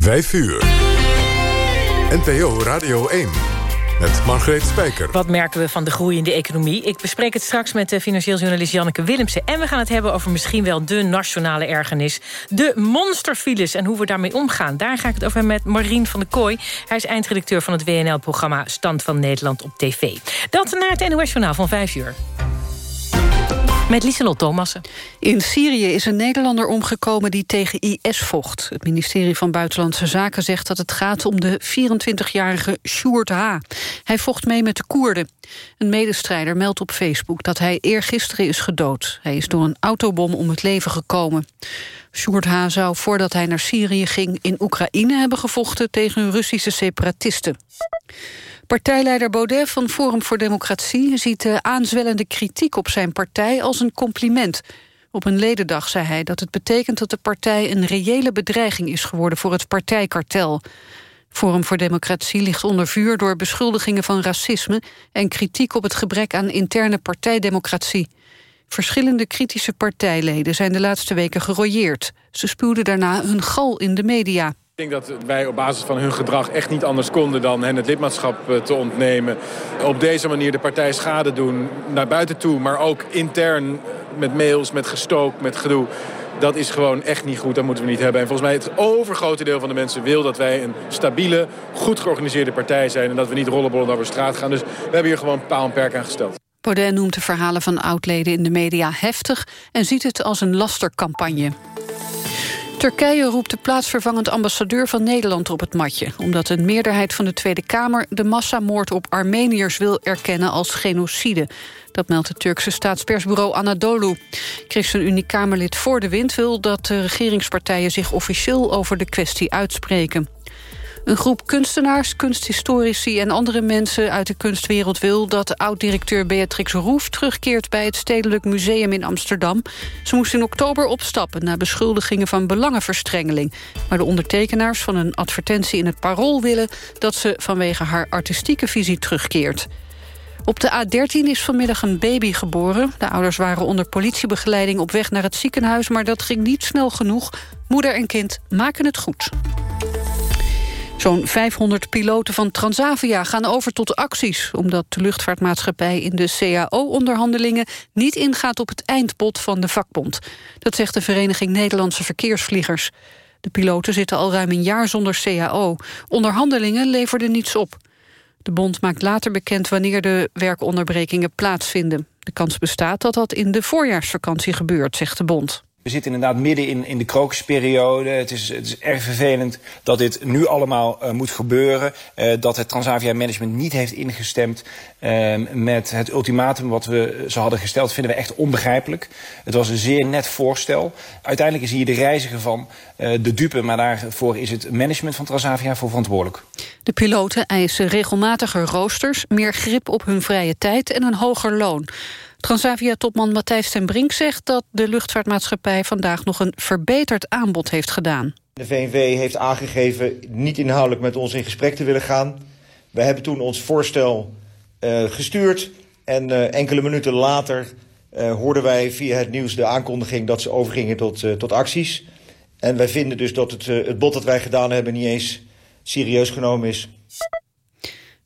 5 uur. NPO Radio 1. Met Margreet Spijker. Wat merken we van de groeiende economie? Ik bespreek het straks met de financieel journalist Janneke Willemsen. En we gaan het hebben over misschien wel de nationale ergernis. De monsterfiles en hoe we daarmee omgaan. Daar ga ik het over hebben met Marien van der Kooi. Hij is eindredacteur van het WNL-programma Stand van Nederland op TV. Dat naar het NOS-journaal van 5 uur. Met Lieselot Thomassen. In Syrië is een Nederlander omgekomen die tegen IS vocht. Het ministerie van Buitenlandse Zaken zegt dat het gaat om de 24-jarige Sjoerd H. Hij vocht mee met de Koerden. Een medestrijder meldt op Facebook dat hij eergisteren is gedood. Hij is door een autobom om het leven gekomen. Sjoerd H. zou voordat hij naar Syrië ging in Oekraïne hebben gevochten tegen Russische separatisten. Partijleider Baudet van Forum voor Democratie ziet de aanzwellende kritiek op zijn partij als een compliment. Op een ledendag zei hij dat het betekent dat de partij een reële bedreiging is geworden voor het partijkartel. Forum voor Democratie ligt onder vuur door beschuldigingen van racisme en kritiek op het gebrek aan interne partijdemocratie. Verschillende kritische partijleden zijn de laatste weken gerooieerd. Ze spuwden daarna hun gal in de media. Ik denk dat wij op basis van hun gedrag echt niet anders konden dan hen het lidmaatschap eh, te ontnemen. Op deze manier de partij schade doen naar buiten toe, maar ook intern met mails, met gestook, met gedoe. Dat is gewoon echt niet goed, dat moeten we niet hebben. En volgens mij het overgrote deel van de mensen wil dat wij een stabiele, goed georganiseerde partij zijn. En dat we niet rollenbollen over straat gaan. Dus we hebben hier gewoon paal en perk aan gesteld. Baudet noemt de verhalen van oudleden in de media heftig... en ziet het als een lastercampagne. Turkije roept de plaatsvervangend ambassadeur van Nederland op het matje... omdat een meerderheid van de Tweede Kamer de massamoord op Armeniërs wil erkennen als genocide. Dat meldt het Turkse staatspersbureau Anadolu. ChristenUnie-Kamerlid Voor de Wind wil dat de regeringspartijen zich officieel over de kwestie uitspreken. Een groep kunstenaars, kunsthistorici en andere mensen uit de kunstwereld wil dat oud-directeur Beatrix Roef terugkeert bij het Stedelijk Museum in Amsterdam. Ze moest in oktober opstappen na beschuldigingen van belangenverstrengeling. Maar de ondertekenaars van een advertentie in het Parool willen dat ze vanwege haar artistieke visie terugkeert. Op de A13 is vanmiddag een baby geboren. De ouders waren onder politiebegeleiding op weg naar het ziekenhuis... maar dat ging niet snel genoeg. Moeder en kind maken het goed. Zo'n 500 piloten van Transavia gaan over tot acties... omdat de luchtvaartmaatschappij in de CAO-onderhandelingen... niet ingaat op het eindbod van de vakbond. Dat zegt de Vereniging Nederlandse Verkeersvliegers. De piloten zitten al ruim een jaar zonder CAO. Onderhandelingen leverden niets op. De bond maakt later bekend wanneer de werkonderbrekingen plaatsvinden. De kans bestaat dat dat in de voorjaarsvakantie gebeurt, zegt de bond. We zitten inderdaad midden in, in de krokusperiode. Het is, het is erg vervelend dat dit nu allemaal uh, moet gebeuren. Uh, dat het Transavia management niet heeft ingestemd uh, met het ultimatum wat we ze hadden gesteld. vinden we echt onbegrijpelijk. Het was een zeer net voorstel. Uiteindelijk is hier de reiziger van de dupe, maar daarvoor is het management van Transavia voor verantwoordelijk. De piloten eisen regelmatiger roosters, meer grip op hun vrije tijd en een hoger loon. Transavia-topman Matthijs ten Brink zegt dat de luchtvaartmaatschappij vandaag nog een verbeterd aanbod heeft gedaan. De VNV heeft aangegeven niet inhoudelijk met ons in gesprek te willen gaan. We hebben toen ons voorstel uh, gestuurd en uh, enkele minuten later uh, hoorden wij via het nieuws de aankondiging dat ze overgingen tot, tot acties. En wij vinden dus dat het, het bod dat wij gedaan hebben niet eens serieus genomen is.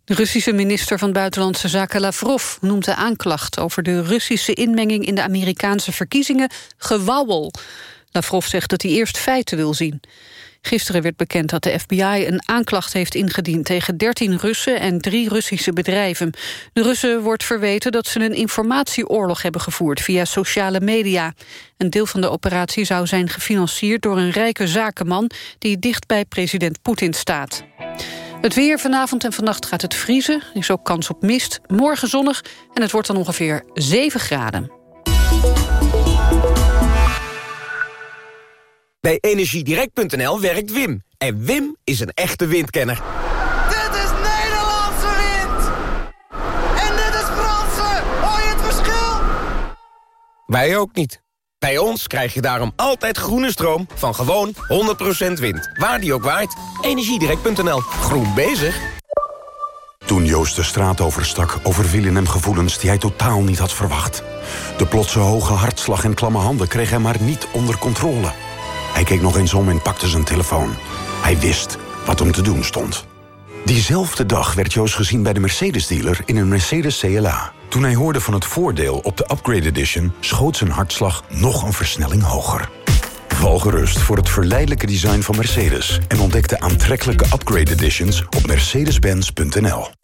De Russische minister van Buitenlandse Zaken Lavrov noemt de aanklacht over de Russische inmenging in de Amerikaanse verkiezingen gewauwel. Lavrov zegt dat hij eerst feiten wil zien. Gisteren werd bekend dat de FBI een aanklacht heeft ingediend tegen 13 Russen en drie Russische bedrijven. De Russen wordt verweten dat ze een informatieoorlog hebben gevoerd via sociale media. Een deel van de operatie zou zijn gefinancierd door een rijke zakenman die dicht bij president Poetin staat. Het weer vanavond en vannacht gaat het vriezen. Er is ook kans op mist. Morgen zonnig en het wordt dan ongeveer 7 graden. Bij Energiedirect.nl werkt Wim. En Wim is een echte windkenner. Dit is Nederlandse wind! En dit is Franse! Hoor je het verschil? Wij ook niet. Bij ons krijg je daarom altijd groene stroom van gewoon 100% wind. Waar die ook waait. Energiedirect.nl. Groen bezig. Toen Joost de straat overstak, overvielen hem gevoelens die hij totaal niet had verwacht. De plotse hoge hartslag en klamme handen kreeg hij maar niet onder controle. Hij keek nog eens om en pakte zijn telefoon. Hij wist wat hem te doen stond. Diezelfde dag werd Joost gezien bij de Mercedes-dealer in een Mercedes CLA. Toen hij hoorde van het voordeel op de Upgrade Edition... schoot zijn hartslag nog een versnelling hoger. Val gerust voor het verleidelijke design van Mercedes... en ontdek de aantrekkelijke Upgrade Editions op mercedes-benz.nl.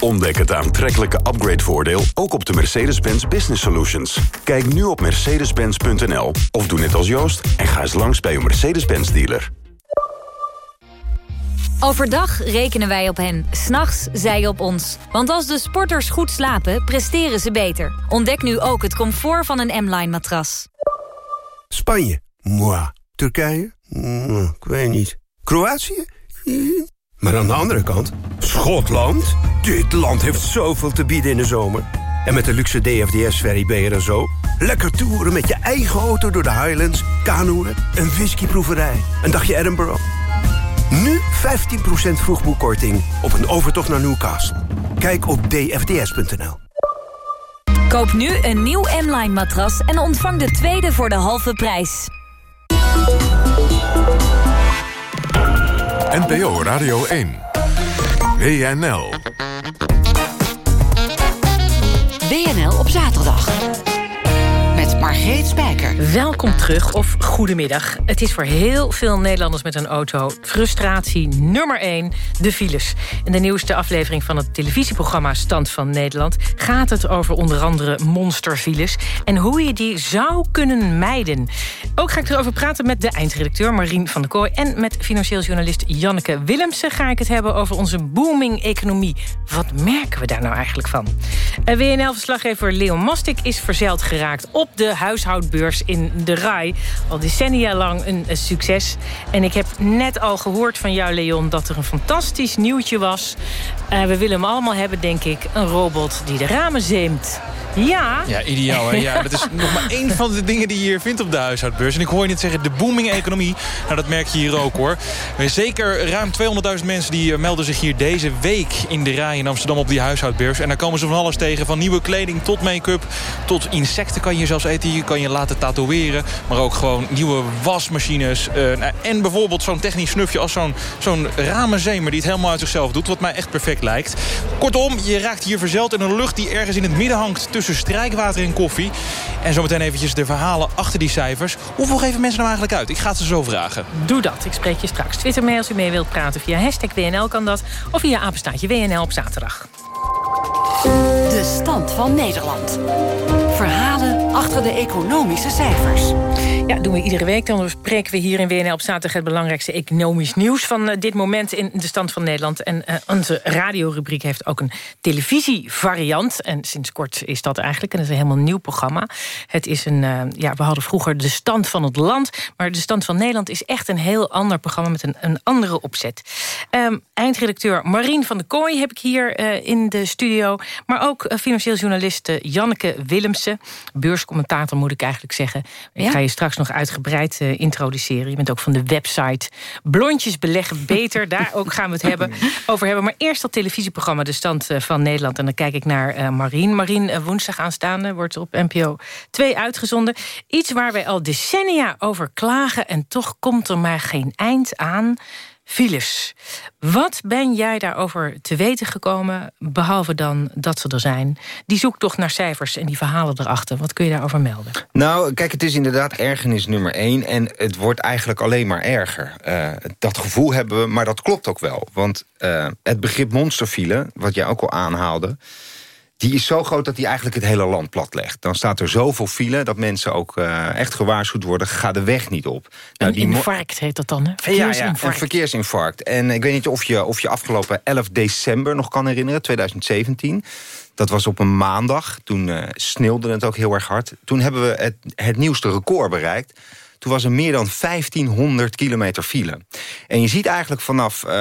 Ontdek het aantrekkelijke upgrade-voordeel ook op de Mercedes-Benz Business Solutions. Kijk nu op mercedes-benz.nl of doe net als Joost... en ga eens langs bij uw Mercedes-Benz-dealer. Overdag rekenen wij op hen, s'nachts zij op ons. Want als de sporters goed slapen, presteren ze beter. Ontdek nu ook het comfort van een M-Line matras. Spanje? Moi. Turkije? Ik weet niet. Kroatië? Maar aan de andere kant, Schotland? Dit land heeft zoveel te bieden in de zomer. En met de luxe DFDS-ferry ben je er zo. Lekker toeren met je eigen auto door de Highlands, kanoeën, een whiskyproeverij, een dagje Edinburgh. Nu 15% vroegboekkorting op een overtocht naar Newcastle. Kijk op dfds.nl. Koop nu een nieuw M-Line matras en ontvang de tweede voor de halve prijs. NPO Radio 1. WNL. WNL op zaterdag. Margreet Spijker. Welkom terug of goedemiddag. Het is voor heel veel Nederlanders met een auto frustratie nummer 1, de files. In de nieuwste aflevering van het televisieprogramma Stand van Nederland... gaat het over onder andere monsterfiles... en hoe je die zou kunnen mijden. Ook ga ik erover praten met de eindredacteur Marien van der Kooi... en met financieel journalist Janneke Willemsen ga ik het hebben... over onze booming economie. Wat merken we daar nou eigenlijk van? WNL-verslaggever Leon Mastik is verzeild geraakt... op de huishoudbeurs in de RAI. Al decennia lang een, een succes. En ik heb net al gehoord van jou, Leon... dat er een fantastisch nieuwtje was. Uh, we willen hem allemaal hebben, denk ik. Een robot die de ramen zeemt. Ja. Ja, ideaal. Hè? Ja, dat is nog maar één van de dingen die je hier vindt op de huishoudbeurs. En ik hoor je net zeggen, de booming-economie. Nou, dat merk je hier ook, hoor. Zeker ruim 200.000 mensen die melden zich hier deze week in de rij in Amsterdam op die huishoudbeurs. En daar komen ze van alles tegen. Van nieuwe kleding tot make-up, tot insecten kan je zelfs eten. Je kan je laten tatoeëren. Maar ook gewoon nieuwe wasmachines. Uh, en bijvoorbeeld zo'n technisch snufje als zo'n zo'n ramenzemer die het helemaal uit zichzelf doet. Wat mij echt perfect lijkt. Kortom, je raakt hier verzeld in een lucht die ergens in het midden hangt tussen strijkwater en koffie. En zometeen eventjes de verhalen achter die cijfers. Hoeveel geven mensen nou eigenlijk uit? Ik ga het ze zo vragen. Doe dat. Ik spreek je straks. Twitter mee als u mee wilt praten. Via hashtag WNL kan dat. Of via apenstaatje WNL op zaterdag. De stand van Nederland. Verhalen achter de economische cijfers. Ja, doen we iedere week. Dan bespreken we hier in WNL op zaterdag... het belangrijkste economisch nieuws van uh, dit moment in de stand van Nederland. En uh, onze radiorubriek heeft ook een televisievariant. En sinds kort is dat eigenlijk. Een helemaal nieuw programma. Het is een, uh, ja, we hadden vroeger de stand van het land. Maar de stand van Nederland is echt een heel ander programma... met een, een andere opzet. Um, eindredacteur Marien van der Kooi heb ik hier in de studio. Maar ook financieel journalist Janneke Willemsen. Beurscommentator moet ik eigenlijk zeggen. Ik ja? ga je straks nog uitgebreid uh, introduceren. Je bent ook van de website Blondjes beleggen beter. Daar ook gaan we het hebben, over hebben. Maar eerst dat televisieprogramma De Stand uh, van Nederland. En dan kijk ik naar uh, Marien. Marien, woensdag aanstaande wordt op NPO 2 uitgezonden. Iets waar wij al decennia over klagen... en toch komt er maar geen eind aan files. Wat ben jij daarover te weten gekomen, behalve dan dat ze er zijn? Die zoektocht naar cijfers en die verhalen erachter. Wat kun je daarover melden? Nou, kijk, het is inderdaad ergernis nummer één... en het wordt eigenlijk alleen maar erger. Uh, dat gevoel hebben we, maar dat klopt ook wel. Want uh, het begrip monsterfile, wat jij ook al aanhaalde die is zo groot dat die eigenlijk het hele land platlegt. Dan staat er zoveel file dat mensen ook uh, echt gewaarschuwd worden... ga de weg niet op. Nou, een die infarct heet dat dan, hè? Verkeersinfarct. Ja, ja, een verkeersinfarct. En ik weet niet of je, of je afgelopen 11 december nog kan herinneren, 2017... Dat was op een maandag. Toen uh, sneeuwde het ook heel erg hard. Toen hebben we het, het nieuwste record bereikt. Toen was er meer dan 1500 kilometer file. En je ziet eigenlijk vanaf, eh,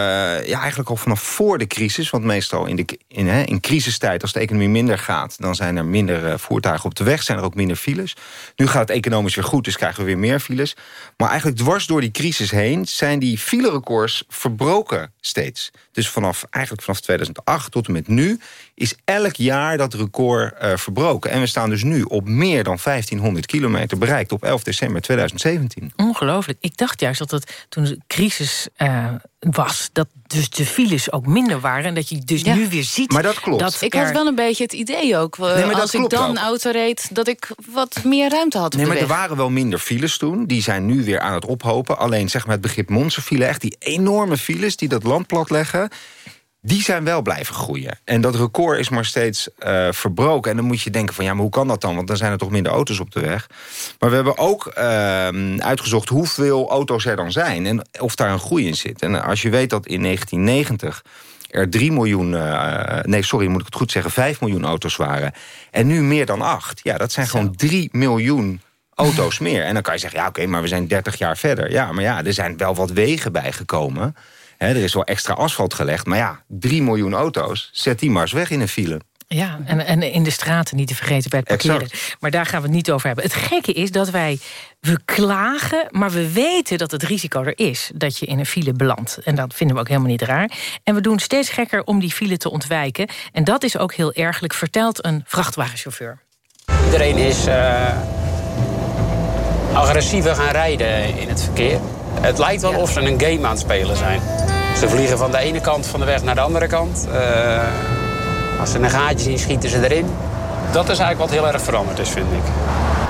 ja, eigenlijk al vanaf voor de crisis... want meestal in, de, in, hè, in crisistijd, als de economie minder gaat... dan zijn er minder eh, voertuigen op de weg, zijn er ook minder files. Nu gaat het economisch weer goed, dus krijgen we weer meer files. Maar eigenlijk dwars door die crisis heen... zijn die filerecords verbroken steeds. Dus vanaf, eigenlijk vanaf 2008 tot en met nu... is elk jaar dat record uh, verbroken. En we staan dus nu op meer dan 1500 kilometer bereikt... op 11 december 2017. Ongelooflijk. Ik dacht juist dat het toen de crisis uh, was... dat dus de files ook minder waren. En dat je dus ja. nu weer ziet... Maar dat klopt. Dat ik had wel een beetje het idee ook. Uh, nee, als ik dan ook. auto reed, dat ik wat meer ruimte had Nee, maar weg. er waren wel minder files toen. Die zijn nu weer aan het ophopen. Alleen zeg maar het begrip monsterfile, echt die enorme files... die dat land platleggen die zijn wel blijven groeien. En dat record is maar steeds uh, verbroken. En dan moet je denken van, ja, maar hoe kan dat dan? Want dan zijn er toch minder auto's op de weg. Maar we hebben ook uh, uitgezocht hoeveel auto's er dan zijn... en of daar een groei in zit. En als je weet dat in 1990 er 3 miljoen... Uh, nee, sorry, moet ik het goed zeggen, 5 miljoen auto's waren... en nu meer dan 8. Ja, dat zijn Zo. gewoon 3 miljoen auto's meer. En dan kan je zeggen, ja, oké, okay, maar we zijn 30 jaar verder. Ja, maar ja, er zijn wel wat wegen bijgekomen... He, er is wel extra asfalt gelegd. Maar ja, 3 miljoen auto's, zet die maar eens weg in een file. Ja, en, en in de straten niet te vergeten bij het parkeren. Exact. Maar daar gaan we het niet over hebben. Het gekke is dat wij, we klagen, maar we weten dat het risico er is... dat je in een file belandt. En dat vinden we ook helemaal niet raar. En we doen steeds gekker om die file te ontwijken. En dat is ook heel ergelijk, vertelt een vrachtwagenchauffeur. Iedereen is uh, agressiever gaan rijden in het verkeer. Het lijkt wel ja. of ze een game aan het spelen zijn. Ze vliegen van de ene kant van de weg naar de andere kant. Uh, als ze een gaatje zien, schieten ze erin. Dat is eigenlijk wat heel erg veranderd is, vind ik.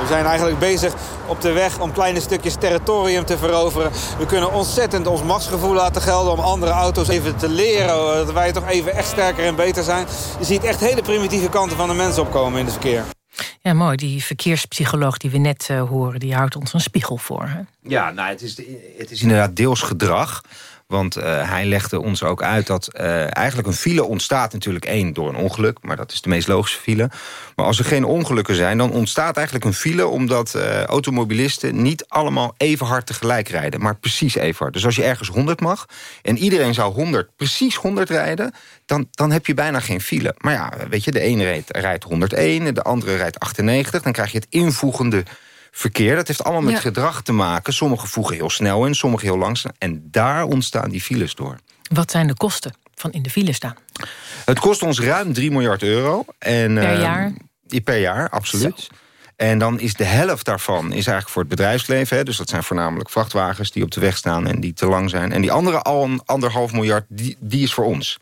We zijn eigenlijk bezig op de weg om kleine stukjes territorium te veroveren. We kunnen ontzettend ons machtsgevoel laten gelden om andere auto's even te leren. Dat wij toch even echt sterker en beter zijn. Je ziet echt hele primitieve kanten van de mens opkomen in het verkeer. Ja, mooi. Die verkeerspsycholoog die we net uh, horen... die houdt ons een spiegel voor. Hè? Ja, nou, het is, het is inderdaad deels gedrag. Want uh, hij legde ons ook uit dat uh, eigenlijk een file ontstaat natuurlijk één door een ongeluk. Maar dat is de meest logische file. Maar als er geen ongelukken zijn, dan ontstaat eigenlijk een file... omdat uh, automobilisten niet allemaal even hard tegelijk rijden. Maar precies even hard. Dus als je ergens 100 mag en iedereen zou 100, precies 100 rijden... Dan, dan heb je bijna geen file. Maar ja, weet je, de ene rijdt, rijdt 101, de andere rijdt 98. Dan krijg je het invoegende verkeer. Dat heeft allemaal met ja. gedrag te maken. Sommigen voegen heel snel in, sommigen heel langzaam. En daar ontstaan die files door. Wat zijn de kosten van in de file staan? Het kost ons ruim 3 miljard euro. En, per uh, jaar? Per jaar, absoluut. Zo. En dan is de helft daarvan is eigenlijk voor het bedrijfsleven. Hè, dus dat zijn voornamelijk vrachtwagens die op de weg staan en die te lang zijn. En die andere al een anderhalf miljard, die, die is voor ons.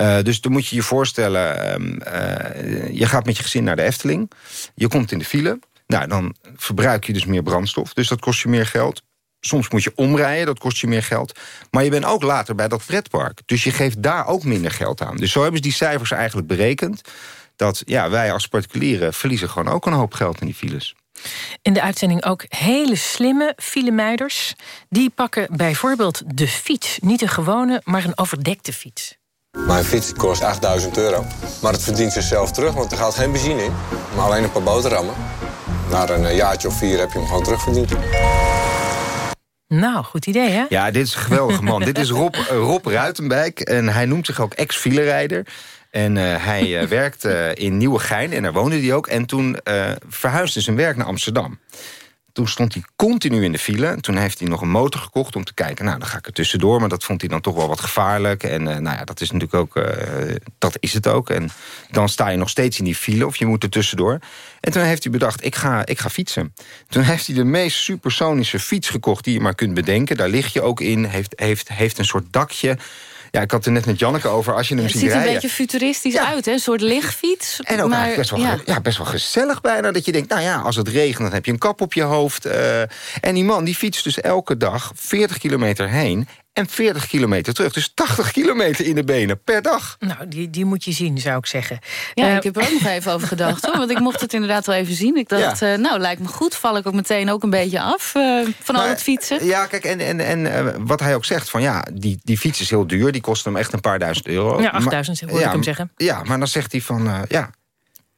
Uh, dus dan moet je je voorstellen, um, uh, je gaat met je gezin naar de Efteling. Je komt in de file. Nou, dan verbruik je dus meer brandstof. Dus dat kost je meer geld. Soms moet je omrijden, dat kost je meer geld. Maar je bent ook later bij dat pretpark. Dus je geeft daar ook minder geld aan. Dus zo hebben ze die cijfers eigenlijk berekend... dat ja, wij als particulieren verliezen gewoon ook een hoop geld in die files. In de uitzending ook hele slimme filemeiders. Die pakken bijvoorbeeld de fiets. Niet een gewone, maar een overdekte fiets. Mijn fiets kost 8000 euro. Maar het verdient zichzelf terug, want er gaat geen benzine in. Maar alleen een paar boterhammen. Na een jaartje of vier heb je hem gewoon terugverdiend. Nou, goed idee, hè? Ja, dit is een geweldige man. dit is Rob, Rob Ruitenbeek en hij noemt zich ook ex-filerijder. En uh, hij uh, werkt uh, in Nieuwegein en daar woonde hij ook. En toen verhuisde zijn werk naar Amsterdam. Toen stond hij continu in de file. Toen heeft hij nog een motor gekocht om te kijken... nou, dan ga ik er tussendoor, maar dat vond hij dan toch wel wat gevaarlijk. En uh, nou ja, dat is natuurlijk ook... Uh, dat is het ook. En dan sta je nog steeds in die file of je moet er tussendoor. En toen heeft hij bedacht, ik ga, ik ga fietsen. Toen heeft hij de meest supersonische fiets gekocht die je maar kunt bedenken. Daar lig je ook in, heeft, heeft, heeft een soort dakje... Ja, ik had er net met Janneke over. Als je hem het ziet ziet er rijden. een beetje futuristisch ja. uit, hè? Een soort lichtfiets. En ook maar, best, wel, ja. ja. best wel gezellig bijna. Dat je denkt, nou ja, als het regent, dan heb je een kap op je hoofd. Uh, en die man, die fietst dus elke dag 40 kilometer heen en 40 kilometer terug. Dus 80 kilometer in de benen per dag. Nou, die, die moet je zien, zou ik zeggen. Ja, uh, ik heb er ook nog even over gedacht. Hoor, want ik mocht het inderdaad wel even zien. Ik dacht, ja. uh, nou, lijkt me goed. Val ik ook meteen ook een beetje af uh, van maar, al het fietsen. Ja, kijk, en, en, en wat hij ook zegt, van ja, die, die fiets is heel duur. Die kost hem echt een paar duizend euro. Ja, 8000 hoor ja, ik hem zeggen. Ja, maar dan zegt hij van, ja,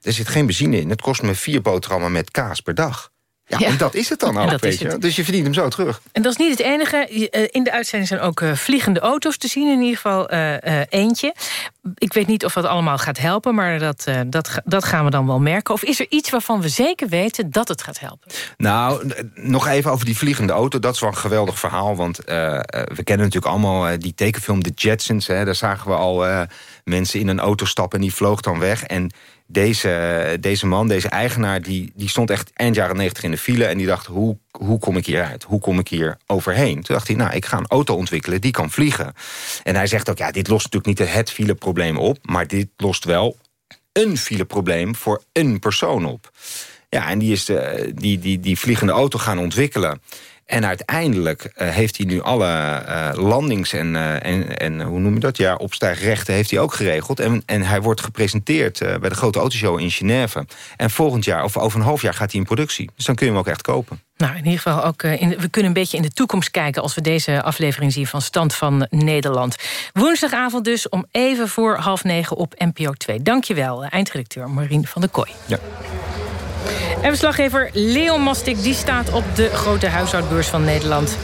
er zit geen benzine in. Het kost me vier boterhammen met kaas per dag. Ja, Ja. en dat is het dan ook, weet je. het. Dus je verdient hem zo terug. En dat is niet het enige. Eh, In de uitzending zijn ook eh, vliegende auto's te zien. In ieder geval eh, eh, eentje. Ik weet niet of dat allemaal gaat helpen. Maar dat, eh, dat, dat gaan we dan wel merken. Of is er iets waarvan we zeker weten dat het gaat helpen? Nou, nog even over die vliegende auto. Dat is wel een geweldig verhaal. Want we kennen natuurlijk allemaal eh, die tekenfilm The Jetsons. Hè. Daar zagen we al eh, mensen in een auto stappen en die vloog dan weg. En deze, deze man, deze eigenaar, die, die stond echt eind jaren negentig in de file... en die dacht, hoe, hoe kom ik hier uit? Hoe kom ik hier overheen? Toen dacht hij, nou, ik ga een auto ontwikkelen die kan vliegen. En hij zegt ook, ja, dit lost natuurlijk niet het fileprobleem op... maar dit lost wel een fileprobleem voor een persoon op. Ja, en die is de, die, die, die vliegende auto gaan ontwikkelen. En uiteindelijk eh, heeft hij nu alle eh, landings- en, eh, en, en hoe noem je dat? Ja, opstijgrechten heeft hij ook geregeld. En, en hij wordt gepresenteerd bij de grote autoshow in Genève. En volgend jaar, of over een half jaar, gaat hij in productie. Dus dan kun je hem ook echt kopen. Nou, in ieder geval ook. in, we kunnen een beetje in de toekomst kijken als we deze aflevering zien van Stand van Nederland. Woensdagavond dus om even voor half negen op NPO 2. Dankjewel, eindredacteur Marien van der Kooi. Ja. En verslaggever Leon Mastik die staat op de grote huishoudbeurs van Nederland.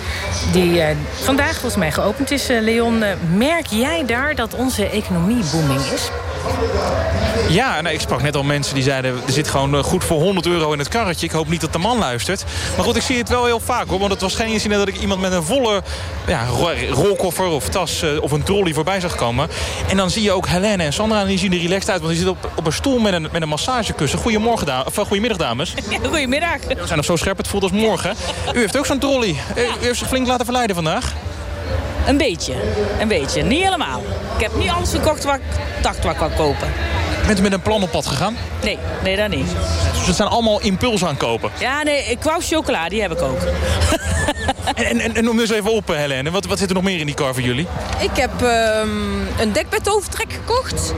Die eh, vandaag volgens mij geopend is. Eh, Leon, eh, merk jij daar dat onze economie booming is? Ja, nou, ik sprak net al mensen die zeiden... er zit gewoon goed voor 100 euro in het karretje. Ik hoop niet dat de man luistert. Maar goed, ik zie het wel heel vaak hoor. Want het was geen incident dat ik iemand met een volle ja, ro- rolkoffer of tas... of een trolley voorbij zag komen. En dan zie je ook Helene en Sandra en die zien er relaxed uit. Want die zitten op, op een stoel met een, met een massagekussen. Goedemorgen, da of, eh, goedemiddag dames. goedemiddag. We zijn nog zo scherp, het voelt als morgen. U heeft ook zo'n trolley. Eh, U heeft zich flink laten verleiden vandaag. Een beetje, een beetje. Niet helemaal. Ik heb niet alles gekocht wat ik dacht wat ik wou kopen. Bent u met een plan op pad gegaan? Nee, nee, dat niet. Dus het zijn allemaal impuls aankopen. Ja, nee, ik wou chocola, die heb ik ook. En, en, en, noem dus even op, eh, Helene. Wat, wat zit er nog meer in die car voor jullie? Ik heb ehm, een dekbedovertrek gekocht.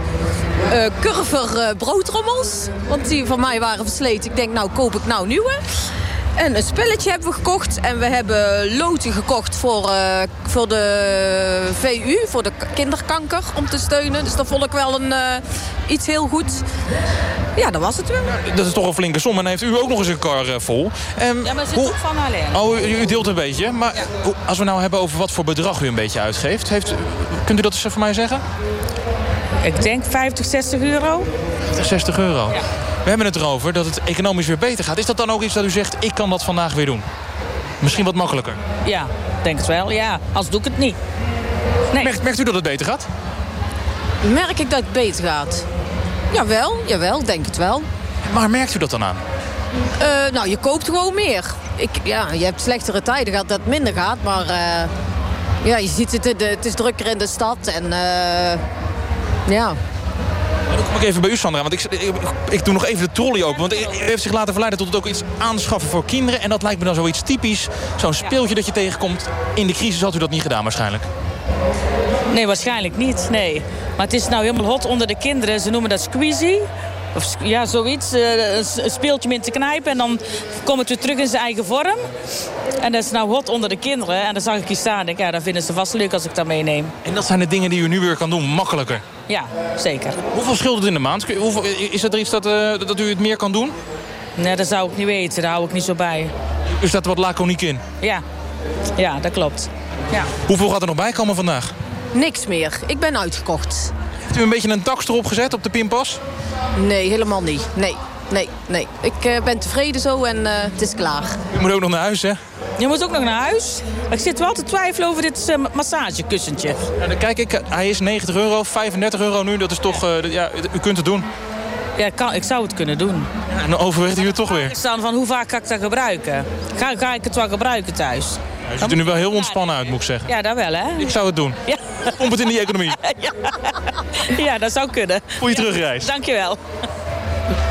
Eh Curver eh, broodrommels. Want die van mij waren versleten. Ik denk, nou koop ik nou nieuwe. En een spelletje hebben we gekocht. En we hebben loten gekocht voor, eh, voor de VU, voor de kinderkanker, om te steunen. Dus dat vond ik wel een, eh, iets heel goed. Ja, dat was het wel. Dat is toch een flinke som. En dan heeft u ook nog eens een car eh, vol. Ehm, Ja, maar zit hoe- ook van alleen. Oh, u, u deelt een beetje. Maar als we nou hebben over wat voor bedrag u een beetje uitgeeft... Heeft, kunt u dat eens voor mij zeggen? Ik denk 50, 60 euro. 60 euro. We hebben het erover dat het economisch weer beter gaat. Is dat dan ook iets dat u zegt, ik kan dat vandaag weer doen? Misschien wat makkelijker. Ja, denk het wel. Ja, als doe ik het niet. Merkt, merkt u dat het beter gaat? Merk ik dat het beter gaat? Jawel, jawel, denk het wel. Maar merkt u dat dan aan? Eh, nou, je koopt gewoon meer. Ik, ja, je hebt slechtere tijden gehad dat het minder gaat. Maar eh, ja, je ziet het, de- het is drukker in de stad. En eh, ja, Dan kom ik even bij u, Sandra. Want ik, ik, ik doe nog even de trolley open. Want u heeft zich laten verleiden tot het ook iets aanschaffen voor kinderen. En dat lijkt me dan zoiets typisch. Zo'n speeltje dat je tegenkomt. In de crisis had u dat niet gedaan waarschijnlijk. Nee, waarschijnlijk niet. Nee. Maar het is nou helemaal hot onder de kinderen. Ze noemen dat squeezy. Of ja, zoiets. eh, een speeltje met te knijpen. En dan komt het weer terug in zijn eigen vorm. En dat is nou hot onder de kinderen. En dan zag ik hier staan. Ik denk, ja, dat vinden ze vast leuk als ik dat meeneem. En dat zijn de dingen die u nu weer kan doen. Makkelijker. Ja, zeker. Hoeveel scheelt het in de maand? Is er iets dat, eh, dat u het meer kan doen? Nee, dat zou ik niet weten. Daar hou ik niet zo bij. U staat er wat laconiek in. Ja, ja dat klopt. Ja. Hoeveel gaat er nog bij komen vandaag? niks meer. Ik ben uitgekocht. Heeft u een beetje een tax erop gezet op de pinpas? Nee, helemaal niet. Nee, nee, nee. Ik eh, ben tevreden zo en eh, het is klaar. U moet ook nog naar huis, hè? Je moet ook nog naar huis. Maar ik zit wel te twijfelen over dit eh, massagekussentje. Ja, dan kijk ik, hij is 90 euro, 35 euro nu. Dat is toch, eh, ja, u kunt het doen. Ja, ik, kan, ik zou het kunnen doen. En dan overweegt u het toch weer. Ik sta van hoe vaak kan ik dat gebruiken? Ga, ga ik het wel gebruiken thuis? Hij ziet er nu wel heel ontspannen uit, moet ik zeggen. Ja, dat wel, hè? Ik zou het doen. Ja. Pomp het in die economie. Ja, dat zou kunnen. Goeie terugreis. Dankjewel.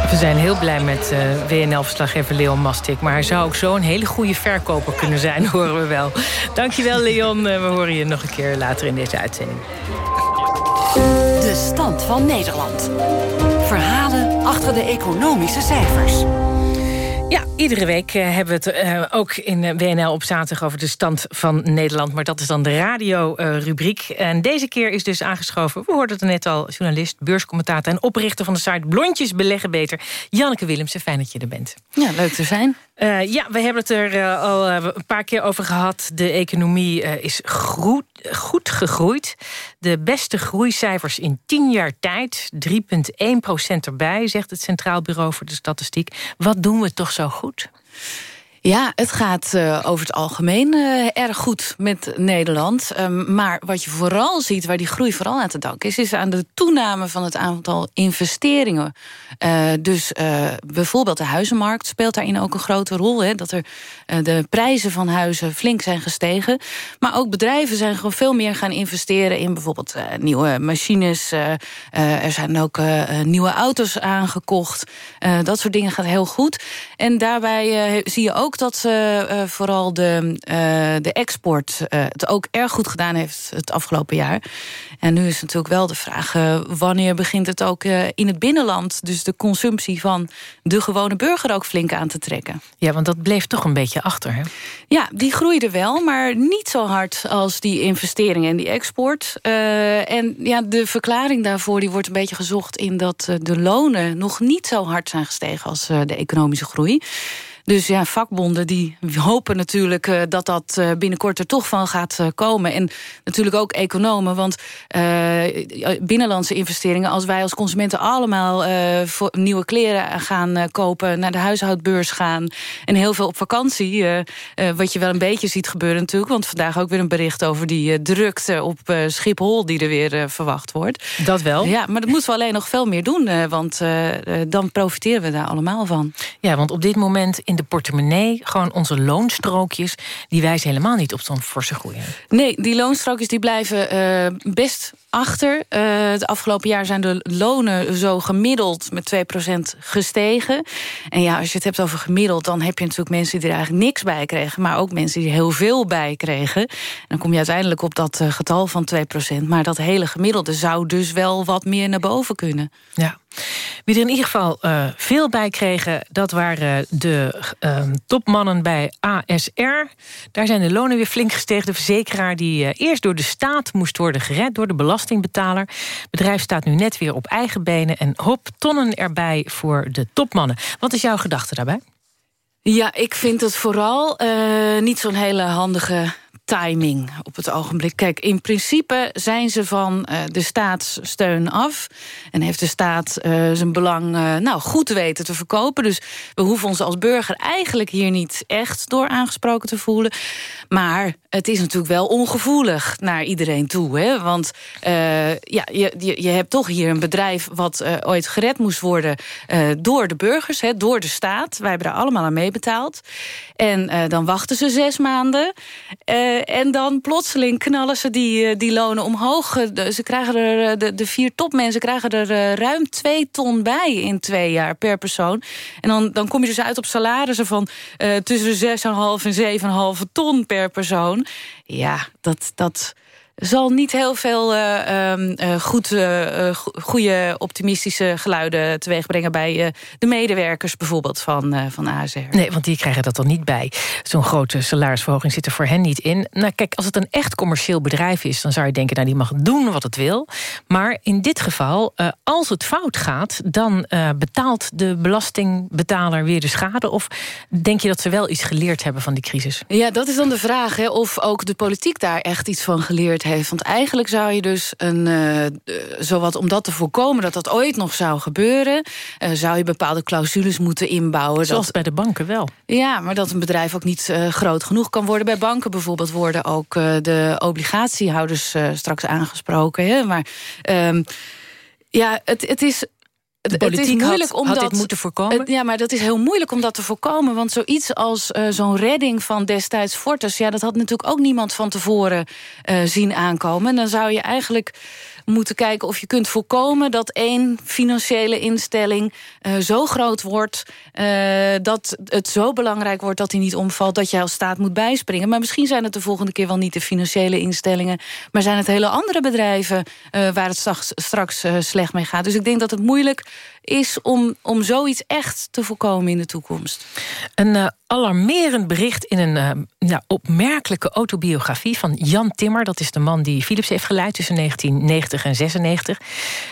We zijn heel blij met eh, WNL-verslaggever Leon Mastik. Maar hij zou ook zo een hele goede verkoper kunnen zijn, horen we wel. Dankjewel, Leon. Eh, we horen je nog een keer later in deze uitzending. De stand van Nederland. Verhalen achter de economische cijfers. Ja, iedere week eh, hebben we het eh, ook in eh, WNL op zaterdag... over de stand van Nederland. Maar dat is dan de radio-rubriek. en deze keer is dus aangeschoven... we hoorden het net al, journalist, beurscommentator... en oprichter van de site Blondjes Beleggen Beter... Janneke Willemsen, fijn dat je er bent. Ja, leuk te zijn. ja, we hebben het er al een paar keer over gehad. De economie is goed, goed gegroeid. De beste groeicijfers in tien jaar tijd. 3,1 procent erbij, zegt het Centraal Bureau voor de Statistiek. Wat doen we toch zo goed? Ja, het gaat uh, over het algemeen uh, erg goed met Nederland. Um, maar wat je vooral ziet, waar die groei vooral aan te danken is... is aan de toename van het aantal investeringen. Uh, dus bijvoorbeeld de huizenmarkt speelt daarin ook een grote rol. Hè, dat er de prijzen van huizen flink zijn gestegen. Maar ook bedrijven zijn gewoon veel meer gaan investeren... in bijvoorbeeld nieuwe machines. er zijn ook nieuwe auto's aangekocht. dat soort dingen gaat heel goed. En daarbij zie je ook dat vooral de, de export het ook erg goed gedaan heeft het afgelopen jaar. En nu is natuurlijk wel de vraag, wanneer begint het ook in het binnenland... dus de consumptie van de gewone burger ook flink aan te trekken. Ja, want dat bleef toch een beetje achter, hè? Ja, die groeide wel, maar niet zo hard als die investeringen en die export. en ja, de verklaring daarvoor die wordt een beetje gezocht... in dat de lonen nog niet zo hard zijn gestegen als de economische groei. Dus ja, vakbonden die hopen natuurlijk uh, dat dat uh, binnenkort er toch van gaat uh, komen. En natuurlijk ook economen, want binnenlandse investeringen... als wij als consumenten allemaal voor nieuwe kleren gaan kopen... naar de huishoudbeurs gaan en heel veel op vakantie... wat je wel een beetje ziet gebeuren natuurlijk... want vandaag ook weer een bericht over die drukte op Schiphol... die er weer verwacht wordt. Dat wel. Ja, maar dat moeten we alleen nog veel meer doen... want dan profiteren we daar allemaal van. Ja, want op dit moment in de portemonnee... gewoon onze loonstrookjes, die wijzen helemaal niet op zo'n forse groei. Nee, die loonstrookjes die blijven uh, best achter. Uh, het afgelopen jaar zijn de lonen zo gemiddeld met 2% gestegen. En ja, als je het hebt over gemiddeld... dan heb je natuurlijk mensen die er eigenlijk niks bij kregen... maar ook mensen die er heel veel bij kregen. En dan kom je uiteindelijk op dat uh, getal van 2%. Maar dat hele gemiddelde zou dus wel wat meer naar boven kunnen. Ja. Wie er in ieder geval uh, veel bij kregen... dat waren de uh, topmannen bij ASR. Daar zijn de lonen weer flink gestegen. De verzekeraar die uh, eerst door de staat moest worden gered... door de belastingbetaler. Het bedrijf staat nu net weer op eigen benen... en hop, tonnen erbij voor de topmannen. Wat is jouw gedachte daarbij? Ja, ik vind het vooral niet zo'n hele handige timing op het ogenblik. Kijk, in principe zijn ze van uh, de staatssteun af... en heeft de staat uh, zijn belang uh, nou, goed weten te verkopen. Dus we hoeven ons als burger eigenlijk hier niet echt door aangesproken te voelen. Maar het is natuurlijk wel ongevoelig naar iedereen toe. Hè? Want ja, je, je, hebt toch hier een bedrijf... wat ooit gered moest worden door de burgers, hè, door de staat. Wij hebben daar allemaal aan meebetaald. En dan wachten ze zes maanden... en dan plotseling knallen ze die, uh, die lonen omhoog. De, ze krijgen er, de, de vier topmensen krijgen er uh, ruim twee ton bij in twee jaar per persoon. En dan, dan kom je dus uit op salarissen van tussen de 6,5 en 7,5 ton per persoon. Ja, dat... dat zal niet heel veel uh, uh, goed, uh, goede optimistische geluiden teweeg brengen... bij de medewerkers bijvoorbeeld van, van ASR. Nee, want die krijgen dat dan niet bij. Zo'n grote salarisverhoging zit er voor hen niet in. Nou kijk, als het een echt commercieel bedrijf is... dan zou je denken, nou die mag doen wat het wil. Maar in dit geval, als het fout gaat... dan betaalt de belastingbetaler weer de schade? Of denk je dat ze wel iets geleerd hebben van die crisis? Ja, dat is dan de vraag. Hè, of ook de politiek daar echt iets van geleerd heeft. Want eigenlijk zou je dus, een, uh, zowat om dat te voorkomen... dat dat ooit nog zou gebeuren... Uh, zou je bepaalde clausules moeten inbouwen. Zoals dat, bij de banken wel. Ja, maar dat een bedrijf ook niet uh, groot genoeg kan worden. Bij banken bijvoorbeeld worden ook de obligatiehouders straks aangesproken. Hè? Maar um, ja, het, het is de politiek het is moeilijk had, om had dat, dit moeten voorkomen? Het, ja, maar dat is heel moeilijk om dat te voorkomen. Want zoiets als uh, zo'n redding van destijds Fortis... ja, dat had natuurlijk ook niemand van tevoren uh, zien aankomen. En dan zou je eigenlijk moeten kijken of je kunt voorkomen... dat één financiële instelling uh, zo groot wordt... Uh, dat het zo belangrijk wordt dat hij niet omvalt... dat je als staat moet bijspringen. Maar misschien zijn het de volgende keer wel niet de financiële instellingen... maar zijn het hele andere bedrijven uh, waar het straks, straks slecht mee gaat. Dus ik denk dat het moeilijk is om, om zoiets echt te voorkomen in de toekomst. Een alarmerend bericht in een nou, opmerkelijke autobiografie van Jan Timmer. Dat is de man die Philips heeft geleid tussen 1990 en 96.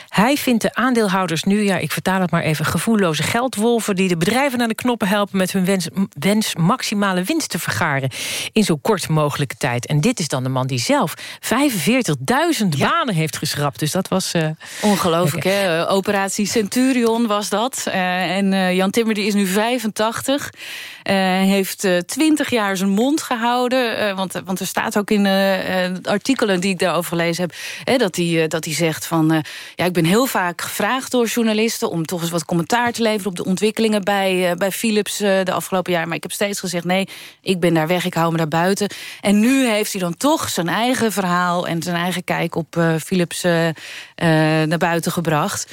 Hij vindt de aandeelhouders nu, ja, ik vertaal het maar even... gevoelloze geldwolven die de bedrijven naar de knoppen helpen... met hun wens, wens maximale winst te vergaren in zo kort mogelijke tijd. En dit is dan de man die zelf 45.000 ja. banen heeft geschrapt. Dus dat was... Uh, Ongelooflijk, hè? Operatie Centurion was dat. Uh, en uh, Jan Timmer die is nu 85. Heeft 20 jaar zijn mond gehouden. want, want er staat ook in artikelen die ik daarover gelezen heb... Hè, dat hij dat hij zegt van... ja, ik ben heel vaak gevraagd door journalisten... om toch eens wat commentaar te leveren op de ontwikkelingen bij, bij Philips de afgelopen jaar. Maar ik heb steeds gezegd, nee, ik ben daar weg, ik hou me daar buiten. En nu heeft hij dan toch zijn eigen verhaal... en zijn eigen kijk op Philips naar buiten gebracht.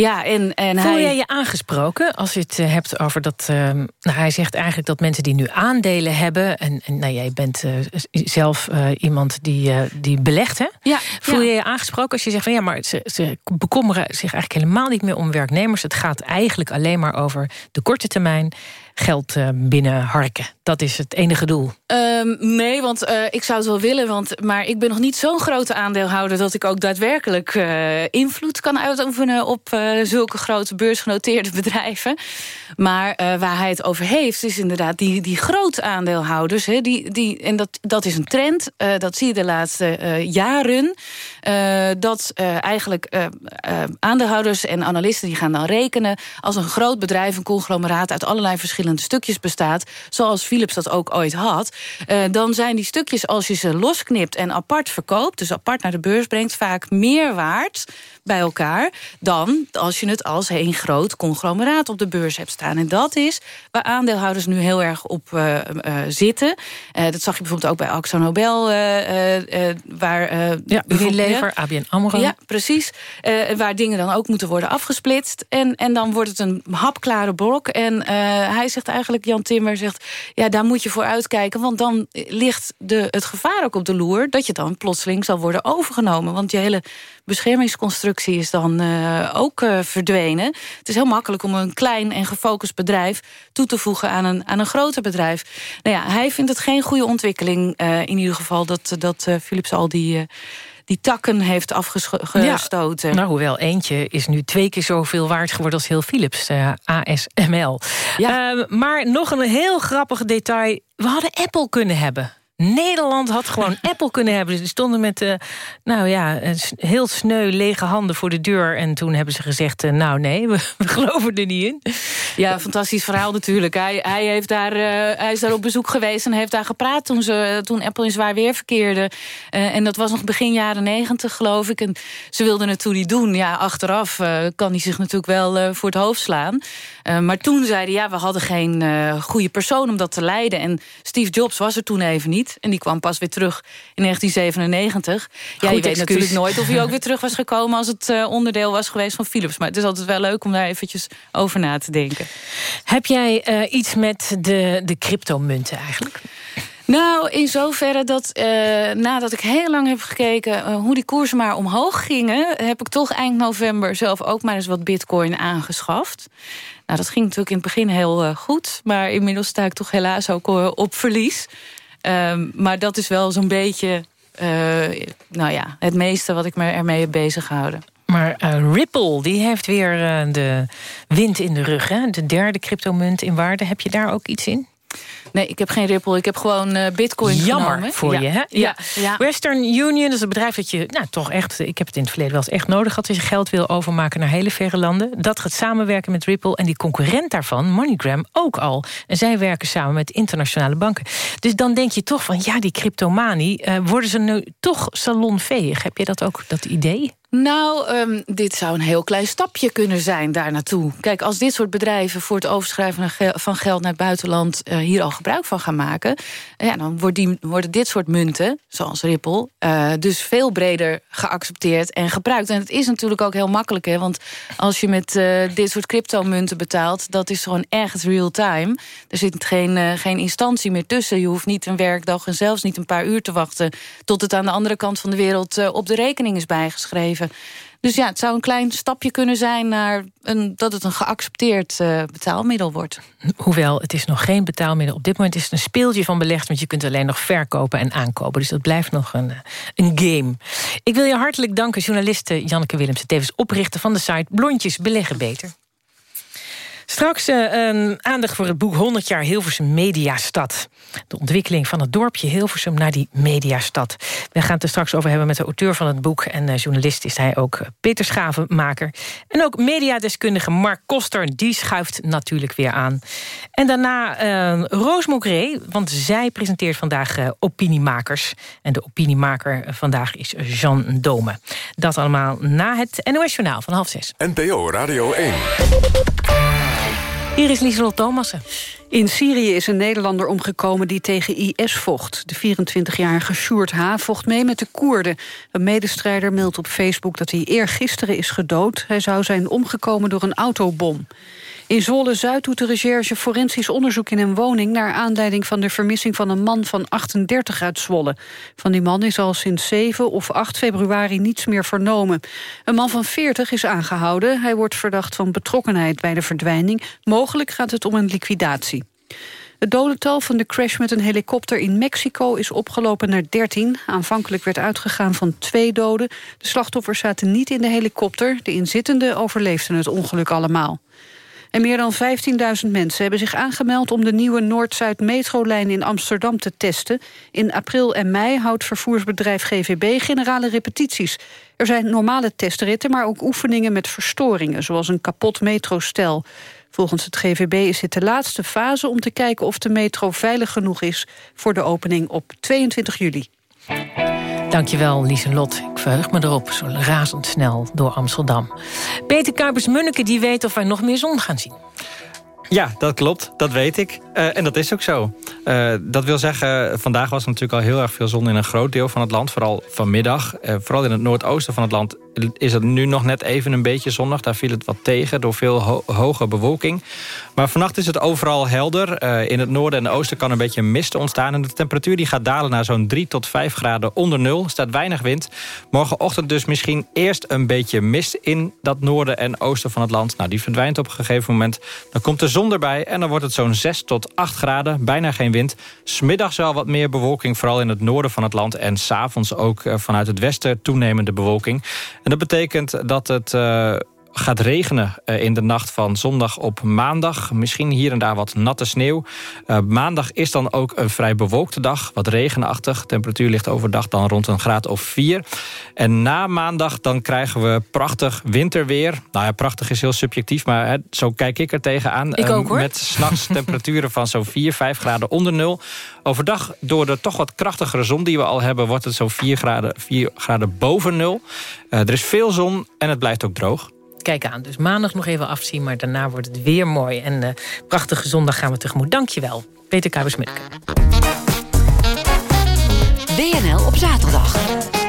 Ja, en, en Voel hij... jij je aangesproken als je het uh, hebt over dat... Uh, nou, hij zegt eigenlijk dat mensen die nu aandelen hebben... en, en nou, jij bent uh, zelf iemand die, die belegt, hè? Ja, Voel ja. je je aangesproken als je zegt van... ja, maar ze, ze bekommeren zich eigenlijk helemaal niet meer om werknemers. Het gaat eigenlijk alleen maar over de korte termijn geld binnenharken. Dat is het enige doel. Um, nee, want uh, ik zou het wel willen. Want, maar ik ben nog niet zo'n grote aandeelhouder... dat ik ook daadwerkelijk uh, invloed kan uitoefenen... op zulke grote beursgenoteerde bedrijven. Maar waar hij het over heeft... is inderdaad die, die grote aandeelhouders. Hè, die, die, en dat, dat is een trend. dat zie je de laatste jaren. dat eigenlijk aandeelhouders en analisten... die gaan dan rekenen als een groot bedrijf... een conglomeraat uit allerlei verschillende stukjes bestaat... zoals Philips dat ook ooit had... Uh, dan zijn die stukjes, als je ze losknipt en apart verkoopt... dus apart naar de beurs brengt, vaak meer waard bij elkaar... dan als je het als een groot conglomeraat op de beurs hebt staan. En dat is waar aandeelhouders nu heel erg op uh, uh, zitten. dat zag je bijvoorbeeld ook bij Axo Nobel. waar, ja, Unilever, ABN AMRO. Ja, precies. waar dingen dan ook moeten worden afgesplitst. En, en dan wordt het een hapklare blok. En hij zegt eigenlijk, Jan Timmer zegt... ja, daar moet je voor uitkijken, want dan ligt de, het gevaar ook op de loer... dat je dan plotseling zal worden overgenomen. Want je hele beschermingsconstructie is dan uh, ook uh, verdwenen. Het is heel makkelijk om een klein en gefocust bedrijf... toe te voegen aan een, aan een groter bedrijf. Nou ja, hij vindt het geen goede ontwikkeling uh, in ieder geval... dat, dat Philips al die die takken heeft afgestoten. Ja, nou, hoewel eentje is nu twee keer zoveel waard geworden als heel Philips, uh, ASML. Ja. Uh, maar nog een heel grappig detail. We hadden Apple kunnen hebben. Nederland had gewoon Apple kunnen hebben. Dus die stonden met, uh, nou ja, heel sneu lege handen voor de deur. En toen hebben ze gezegd, uh, nou nee, we, we, geloven er niet in. Ja, fantastisch verhaal natuurlijk. Hij, hij, heeft daar, uh, hij is daar op bezoek geweest en heeft daar gepraat... toen, ze, toen Apple in zwaar weer verkeerde. en dat was nog begin jaren negentig, geloof ik. En ze wilden het toen niet doen. Ja, achteraf kan hij zich natuurlijk wel voor het hoofd slaan. maar toen zeiden ja, we hadden geen goede persoon om dat te leiden. En Steve Jobs was er toen even niet. En die kwam pas weer terug in 1997. Ja, Goed je weet natuurlijk nooit of hij ook weer terug was gekomen... als het uh, onderdeel was geweest van Philips. Maar het is altijd wel leuk om daar eventjes over na te denken. Heb jij uh, iets met de, de cryptomunten eigenlijk? Nou, in zoverre dat uh, nadat ik heel lang heb gekeken... Uh, hoe die koersen maar omhoog gingen... heb ik toch eind november zelf ook maar eens wat bitcoin aangeschaft. Nou, dat ging natuurlijk in het begin heel uh, goed. Maar inmiddels sta ik toch helaas ook op verlies. Um, maar dat is wel zo'n beetje uh, nou ja, het meeste wat ik me ermee heb bezig gehouden. Maar uh, Ripple, die heeft weer uh, de wind in de rug. Hè? De derde cryptomunt in waarde. Heb je daar ook iets in? Nee, ik heb geen Ripple. Ik heb gewoon uh, bitcoin Jammer genomen. voor ja. je, hè? Ja. ja. Western Union dat is een bedrijf dat je nou, toch echt... ik heb het in het verleden wel eens echt nodig gehad... als je geld wil overmaken naar hele verre landen. Dat gaat samenwerken met Ripple. En die concurrent daarvan, MoneyGram, ook al. En zij werken samen met internationale banken. Dus dan denk je toch van... ja, die cryptomanie, uh, worden ze nu toch salonveeg? Heb je dat ook, dat idee? Nou, um, dit zou een heel klein stapje kunnen zijn daar naartoe. Kijk, als dit soort bedrijven voor het overschrijven van geld naar het buitenland uh, hier al gebruik van gaan maken, ja, dan wordt die, worden dit soort munten, zoals Ripple, uh, dus veel breder geaccepteerd en gebruikt. En het is natuurlijk ook heel makkelijk, hè, want als je met dit soort cryptomunten betaalt, dat is gewoon echt real time. Er zit geen, geen instantie meer tussen. Je hoeft niet een werkdag en zelfs niet een paar uur te wachten tot het aan de andere kant van de wereld op de rekening is bijgeschreven. Dus ja, het zou een klein stapje kunnen zijn naar een, dat het een geaccepteerd uh, betaalmiddel wordt. Hoewel, het is nog geen betaalmiddel. Op dit moment is het een speeltje van belegd... want je kunt alleen nog verkopen en aankopen. Dus dat blijft nog een, een game. Ik wil je hartelijk danken, journaliste Janneke Willemsen... tevens oprichter van de site Blondjes Beleggen Beter. Straks uh, aandacht voor het boek 100 jaar Hilversum Mediastad. De ontwikkeling van het dorpje Hilversum naar die mediastad. We gaan het er straks over hebben met de auteur van het boek... en uh, journalist is hij ook Peter Schavenmaker. En ook mediadeskundige Mark Koster, die schuift natuurlijk weer aan. En daarna uh, Roos Mogré, want zij presenteert vandaag Opiniemakers. En de opiniemaker vandaag is Jean Dome. Dat allemaal na het NOS Journaal van half zes. NPO Radio 1. Hier is Lieselot Thomassen. In Syrië is een Nederlander omgekomen die tegen IS vocht. De 24-jarige Sjoerd H. vocht mee met de Koerden. Een medestrijder meldt op Facebook dat hij eergisteren is gedood. Hij zou zijn omgekomen door een autobom. In Zwolle-Zuid doet de recherche forensisch onderzoek in een woning... naar aanleiding van de vermissing van een man van 38 uit Zwolle. Van die man is al sinds 7 of 8 februari niets meer vernomen. Een man van 40 is aangehouden. Hij wordt verdacht van betrokkenheid bij de verdwijning. Mogelijk gaat het om een liquidatie. Het dodental van de crash met een helikopter in Mexico is opgelopen naar 13. Aanvankelijk werd uitgegaan van twee doden. De slachtoffers zaten niet in de helikopter. De inzittenden overleefden het ongeluk allemaal. En meer dan 15.000 mensen hebben zich aangemeld... om de nieuwe Noord-Zuid-metrolijn in Amsterdam te testen. In april en mei houdt vervoersbedrijf GVB generale repetities. Er zijn normale testritten, maar ook oefeningen met verstoringen... zoals een kapot metrostel. Volgens het GVB is dit de laatste fase om te kijken of de metro veilig genoeg is... voor de opening op 22 juli. Dankjewel, Lieselot. Ik verheug me erop, zo razendsnel door Amsterdam. Peter Kuipers-Munneke die weet of wij nog meer zon gaan zien. Ja, dat klopt. Dat weet ik. Uh, en dat is ook zo. Uh, dat wil zeggen, vandaag was er natuurlijk al heel erg veel zon in een groot deel van het land. Vooral vanmiddag. Uh, vooral in het noordoosten van het land is het nu nog net even een beetje zonnig. Daar viel het wat tegen door veel ho hoge bewolking. Maar vannacht is het overal helder. Uh, in het noorden en oosten kan een beetje mist ontstaan. En de temperatuur die gaat dalen naar zo'n 3 tot 5 graden onder nul. Staat weinig wind. Morgenochtend dus misschien eerst een beetje mist in dat noorden en oosten van het land. Nou, die verdwijnt op een gegeven moment. Dan komt de zon erbij en dan wordt het zo'n 6 tot 8 graden. Bijna geen wind. Smiddags wel wat meer bewolking, vooral in het noorden van het land. En s'avonds ook uh, vanuit het westen toenemende bewolking. En dat betekent dat het uh, gaat regenen uh, in de nacht van zondag op maandag. Misschien hier en daar wat natte sneeuw. Uh, maandag is dan ook een vrij bewolkte dag, wat regenachtig. Temperatuur ligt overdag dan rond een graad of 4. En na maandag dan krijgen we prachtig winterweer. Nou ja, prachtig is heel subjectief, maar hè, zo kijk ik er tegenaan. Ik ook hoor. Met s'nachts temperaturen van zo'n 4, 5 graden onder nul. Overdag, door de toch wat krachtigere zon die we al hebben... wordt het zo'n 4 graden, 4 graden boven nul. Er is veel zon en het blijft ook droog. Kijk aan, dus maandag nog even afzien, maar daarna wordt het weer mooi. En uh, prachtige zondag gaan we tegemoet. Dankjewel, Peter Kuipers-Munneke. WNL op zaterdag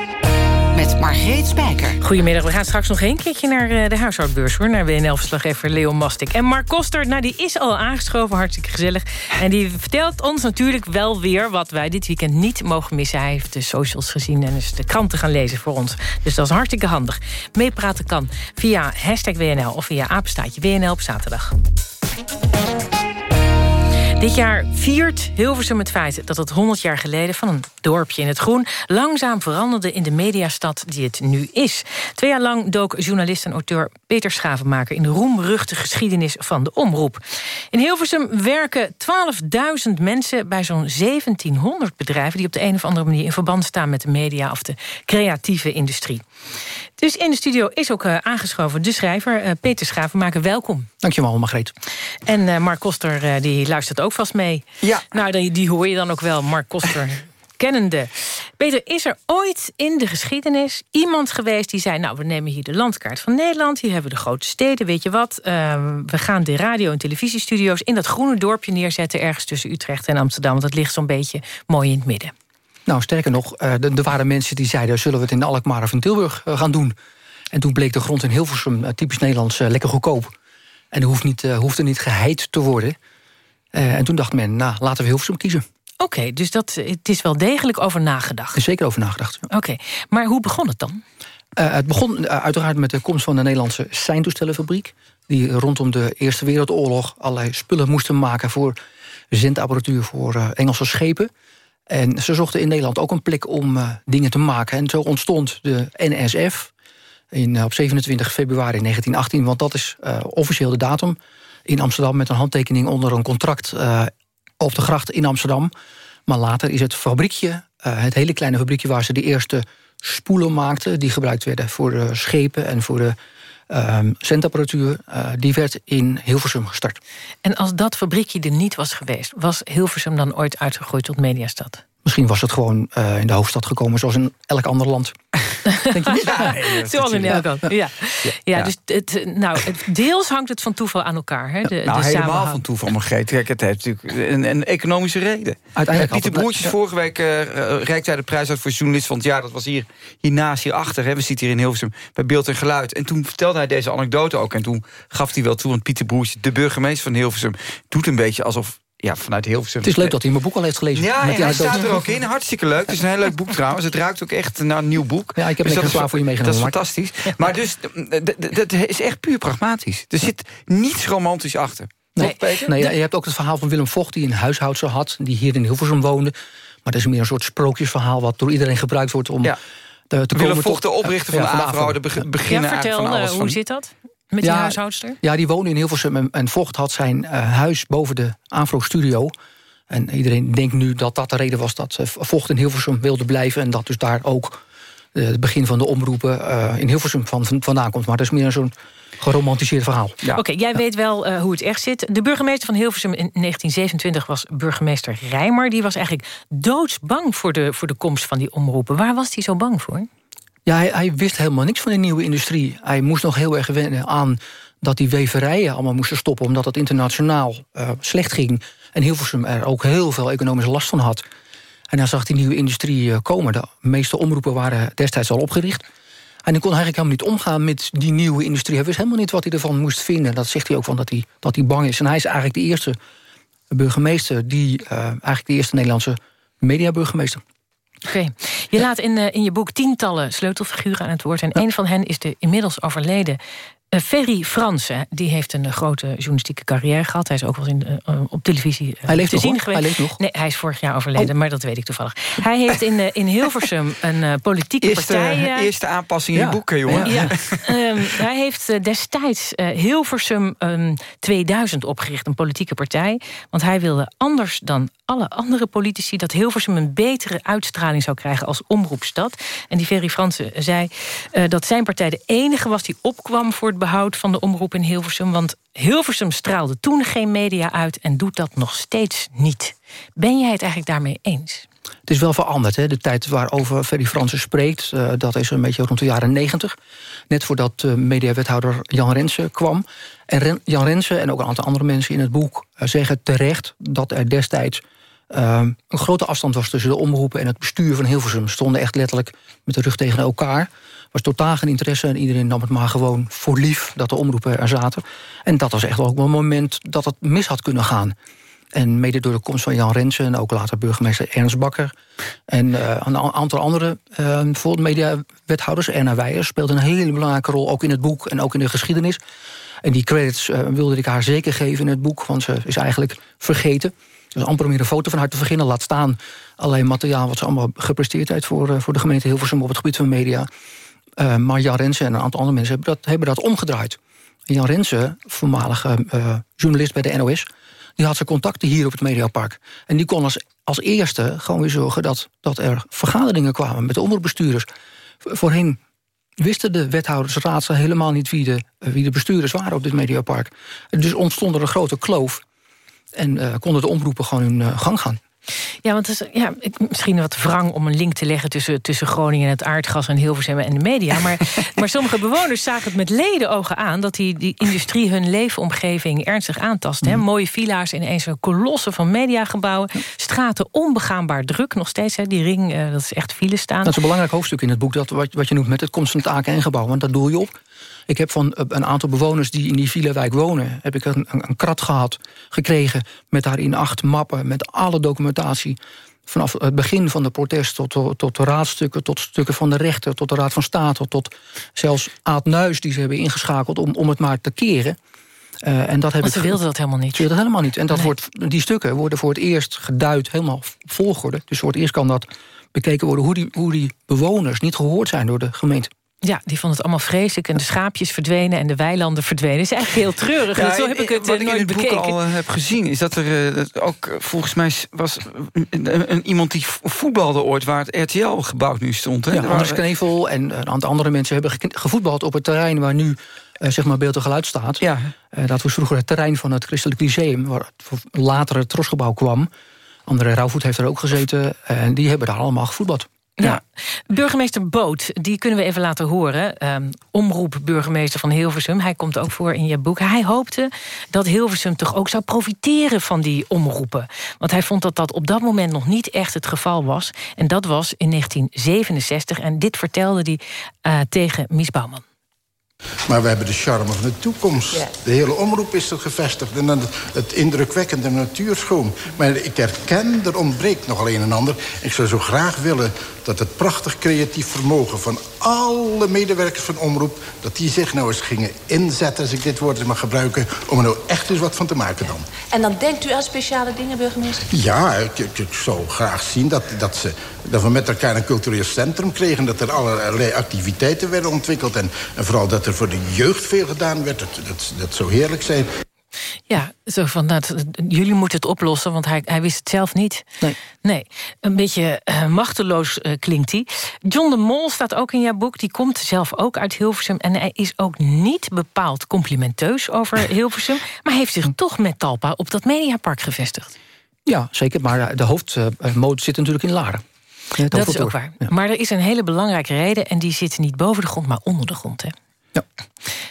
met Margreet Spijker. Goedemiddag, we gaan straks nog een keertje naar de huishoudbeurs... hoor, naar WNL-verslaggever Leon Mastik. En Mark Koster, nou, die is al aangeschoven, hartstikke gezellig. En die vertelt ons natuurlijk wel weer wat wij dit weekend niet mogen missen. Hij heeft de socials gezien en is de kranten gaan lezen voor ons. Dus dat is hartstikke handig. Meepraten kan via hashtag WNL of via apenstaatje WNL op zaterdag. Dit jaar viert Hilversum het feit dat het 100 jaar geleden... van een dorpje in het groen langzaam veranderde in de mediastad die het nu is. Twee jaar lang dook journalist en auteur Peter Schavenmaker... in de roemruchte geschiedenis van de omroep. In Hilversum werken 12.000 mensen bij zo'n 1700 bedrijven... die op de een of andere manier in verband staan met de media... of de creatieve industrie. Dus in de studio is ook uh, aangeschoven de schrijver uh, Peter Schavenmaker. Welkom. Dankjewel, Margreet. En uh, Mark Koster die luistert ook vast mee. Ja. Nou, die, die hoor je dan ook wel, Mark Koster kennende. Peter, is er ooit in de geschiedenis iemand geweest die zei... nou, we nemen hier de landkaart van Nederland, hier hebben we de grote steden, weet je wat... Uh, we gaan de radio- en televisiestudio's in dat groene dorpje neerzetten... ergens tussen Utrecht en Amsterdam, want dat ligt zo'n beetje mooi in het midden. Nou, sterker nog, er waren mensen die zeiden... zullen we het in Alkmaar of in Tilburg uh, gaan doen? En toen bleek de grond in Hilversum, uh, typisch Nederlands, lekker goedkoop. En er hoeft, niet, hoefde niet geheid te worden. en toen dacht men, nou, laten we Hilversum kiezen. Oké, okay, dus dat, het is wel degelijk over nagedacht. Er zeker over nagedacht. Oké, okay. maar hoe begon het dan? Uh, het begon uiteraard met de komst van de Nederlandse seintoestellenfabriek... die rondom de Eerste Wereldoorlog allerlei spullen moesten maken... voor zendapparatuur voor Engelse schepen. En ze zochten in Nederland ook een plek om uh, dingen te maken. En zo ontstond de NSF in, op 27 februari 1918... want dat is officieel de datum in Amsterdam... met een handtekening onder een contract op de gracht in Amsterdam. Maar later is het fabriekje, uh, het hele kleine fabriekje... waar ze de eerste spoelen maakten... die gebruikt werden voor schepen en voor de uh, zendapparatuur... Uh, die werd in Hilversum gestart. En als dat fabriekje er niet was geweest... was Hilversum dan ooit uitgegroeid tot mediastad? Misschien was het gewoon uh, in de hoofdstad gekomen... zoals in elk ander land. Denk je niet? Ja, Zoals in elk land, ja. Ja, ja, ja. dus het, nou, het, deels hangt het van toeval aan elkaar. Hè, de, nou, de helemaal van toeval, Margreet. Kijk, het heeft natuurlijk een, een economische reden. Uiteindelijk Pieter Broertjes vorige week uh, reikt hij de prijs uit voor journalist van het jaar. Dat was hier, hiernaast, hierachter. Hè. We zitten hier in Hilversum bij Beeld en Geluid. En toen vertelde hij deze anekdote ook. En toen gaf hij wel toe, want Pieter Broertjes, de burgemeester van Hilversum... doet een beetje alsof ja, vanuit Hilversum. Het is leuk dat hij mijn boek al heeft gelezen. Ja, en hij staat er ook in. Hartstikke leuk. Het is een heel leuk boek trouwens. Het ruikt ook echt naar een nieuw boek. Ja, ik heb dus een klaar voor je meegenomen. Dat is fantastisch. Maar dus, dat is echt puur pragmatisch. Er zit niets romantisch achter. Nee, nee, je hebt ook het verhaal van Willem Vocht... die een huishoudster had, die hier in Hilversum woonde. Maar dat is meer een soort sprookjesverhaal... wat door iedereen gebruikt wordt om... Ja. Te, te Willem Vocht, de oprichter van de AVRO, de ja, vertel, van alles. hoe van... zit dat? Met die huishoudster? Ja, die woonde in Hilversum en, en Vocht had zijn uh, huis boven de AVRO-studio... En iedereen denkt nu dat dat de reden was dat Vocht in Hilversum wilde blijven... en dat dus daar ook het begin van de omroepen uh, in Hilversum van, van, vandaan komt. Maar dat is meer zo'n geromantiseerd verhaal. Ja. Oké, okay, jij ja. weet wel uh, hoe het echt zit. De burgemeester van Hilversum in 1927 was burgemeester Rijmer. Die was eigenlijk doodsbang voor de, voor de komst van die omroepen. Waar was hij zo bang voor? Ja, hij, hij wist helemaal niks van de nieuwe industrie. Hij moest nog heel erg wennen aan dat die weverijen allemaal moesten stoppen... omdat het internationaal uh, slecht ging. En Hilversum er ook heel veel economische last van had. En dan zag die nieuwe industrie komen. De meeste omroepen waren destijds al opgericht. En hij kon eigenlijk helemaal niet omgaan met die nieuwe industrie. Hij wist helemaal niet wat hij ervan moest vinden. Dat zegt hij ook van dat hij, dat hij bang is. En hij is eigenlijk de eerste burgemeester... die uh, eigenlijk de eerste Nederlandse mediaburgemeester. Oké. Okay. Je laat in, uh, in je boek tientallen sleutelfiguren aan het woord. En ja. een van hen is de inmiddels overleden Ferry Fransen, die heeft een uh, grote journalistieke carrière gehad. Hij is ook wel in, uh, op televisie hij leeft te nog, zien geweest. Hij leeft nog? Nee, hij is vorig jaar overleden, oh. maar dat weet ik toevallig. Hij heeft in, in Hilversum een politieke eerste, partij... Eerste aanpassing in ja. boeken, jongen. Ja. um, hij heeft destijds Hilversum um, 2000 opgericht, een politieke partij. Want hij wilde anders dan alle andere politici... dat Hilversum een betere uitstraling zou krijgen als omroepstad. En die Ferry Fransen zei dat zijn partij de enige was die opkwam... voor het behoud van de omroep in Hilversum. Want Hilversum straalde toen geen media uit en doet dat nog steeds niet. Ben jij het eigenlijk daarmee eens? Het is wel veranderd. Hè? De tijd waarover Ferry Fransen spreekt... Uh, dat is een beetje rond de jaren negentig. Net voordat uh, mediawethouder Jan Rensen kwam. En Jan Rensen en ook een aantal andere mensen in het boek... Uh, zeggen terecht dat er destijds... een grote afstand was tussen de omroepen en het bestuur van Hilversum. Stonden echt letterlijk met de rug tegen elkaar was totaal geen interesse en iedereen nam het maar gewoon voor lief dat de omroepen er zaten. En dat was echt ook wel een moment dat het mis had kunnen gaan. En mede door de komst van Jan Rensen en ook later burgemeester Ernst Bakker... en uh, een aantal andere uh, bijvoorbeeld mediawethouders, Erna Weijers... speelde een hele belangrijke rol, ook in het boek en ook in de geschiedenis. En die credits uh, wilde ik haar zeker geven in het boek... want ze is eigenlijk vergeten. Dus amper om hier een foto van haar te beginnen. Laat staan alleen materiaal wat ze allemaal gepresteerd heeft... voor, voor de gemeente Hilversum op het gebied van media... Uh, maar Jan Rensen en een aantal andere mensen hebben dat, hebben dat omgedraaid. Jan Rensen, voormalige uh, journalist bij de NOS... die had zijn contacten hier op het Mediapark. En die kon als, als eerste gewoon weer zorgen dat, dat er vergaderingen kwamen... met de omroepbestuurders. Voorheen wisten de wethouders, raadsen helemaal niet wie de, wie de bestuurders waren op dit Mediapark. Dus ontstond er een grote kloof. En konden de omroepen gewoon hun gang gaan. Ja, want het is ja, ik- misschien wat wrang om een link te leggen... tussen, tussen Groningen en het aardgas en Hilversum en de media. Maar, maar sommige bewoners zagen het met ledenogen aan... dat die, die industrie hun leefomgeving ernstig aantast. Hè? Mooie villa's, ineens een kolossen van mediagebouwen. Straten onbegaanbaar druk nog steeds. Hè? Die ring, eh, dat is echt file staan. Dat is een belangrijk hoofdstuk in het boek, dat, wat, wat je noemt met het komst van het AKN-gebouw. Want dat doe je op. Ik heb van eh, een aantal bewoners die in die Villewijk wonen... heb ik een, een, krat gehad, gekregen met daarin acht mappen... met alle documentatie vanaf het begin van de protest... tot, tot, de raadstukken, tot stukken van de rechter... tot de Raad van State, tot zelfs Aad Nuis... die ze hebben ingeschakeld om, om het maar te keren. Eh, en dat heb Want ze wilden dat helemaal niet. Ze wilden dat helemaal niet. En dat Nee. wordt, die stukken worden voor het eerst geduid, helemaal volgorde. Dus voor het eerst kan dat bekeken worden... hoe die, hoe die bewoners niet gehoord zijn door de gemeente. Ja, die vonden het allemaal vreselijk. En de schaapjes verdwenen en de weilanden verdwenen. Het is eigenlijk heel treurig. Ja, Zo heb ik het wat eh, ik in nooit het boek bekeken. al eh, heb gezien... is dat er eh, dat ook eh, volgens mij was een, iemand die voetbalde ooit... waar het RTL-gebouw nu stond. Hè? Ja, Er Anders Knevel en een aantal andere mensen hebben gevoetbald op het terrein waar nu eh, zeg maar beeld en geluid staat. Ja. Eh, dat was vroeger het terrein van het Christelijk Lyceum, waar het later het Trosgebouw kwam. André Rauwvoet heeft er ook gezeten eh, en die hebben daar allemaal gevoetbald. Ja. Burgemeester Boot, die kunnen we even laten horen. Ehm, omroep burgemeester van Hilversum. Hij komt ook voor in je boek. Hij hoopte dat Hilversum toch ook zou profiteren van die omroepen. Want hij vond dat dat op dat moment nog niet echt het geval was. En dat was in 1967. En dit vertelde hij eh, tegen Mies Bouwman. Maar we hebben de charme van de toekomst. De hele omroep is er gevestigd. En dan het, het indrukwekkende natuurschoon. Maar ik herken, er ontbreekt nog alleen een ander. Ik zou zo graag willen dat het prachtig creatief vermogen... van alle medewerkers van omroep... dat die zich nou eens gingen inzetten, als ik dit woord eens mag gebruiken... om er nou echt eens wat van te maken dan. En dan denkt u aan speciale dingen, burgemeester? Ja, ik, ik, ik zou graag zien dat, dat, ze, dat we met elkaar een cultureel centrum kregen... dat er allerlei activiteiten werden ontwikkeld... en, en vooral dat er voor de jeugd veel gedaan werd. Dat, dat, dat zou heerlijk zijn. Ja, zo van, nou, het- jullie moeten het oplossen, want hij, hij wist het zelf niet. Nee. Nee, een beetje eh, machteloos eh, klinkt hij. John de Mol staat ook in jouw boek. Die komt zelf ook uit Hilversum. En hij is ook niet bepaald complimenteus over Hilversum... maar heeft zich toch met Talpa op dat mediapark gevestigd. Ja, zeker, maar de hoofdmoot zit natuurlijk in Laren. Ja, Dat is ook waar. Maar er is een hele belangrijke reden... en die zit niet boven de grond, maar onder de grond. Hè? Ja.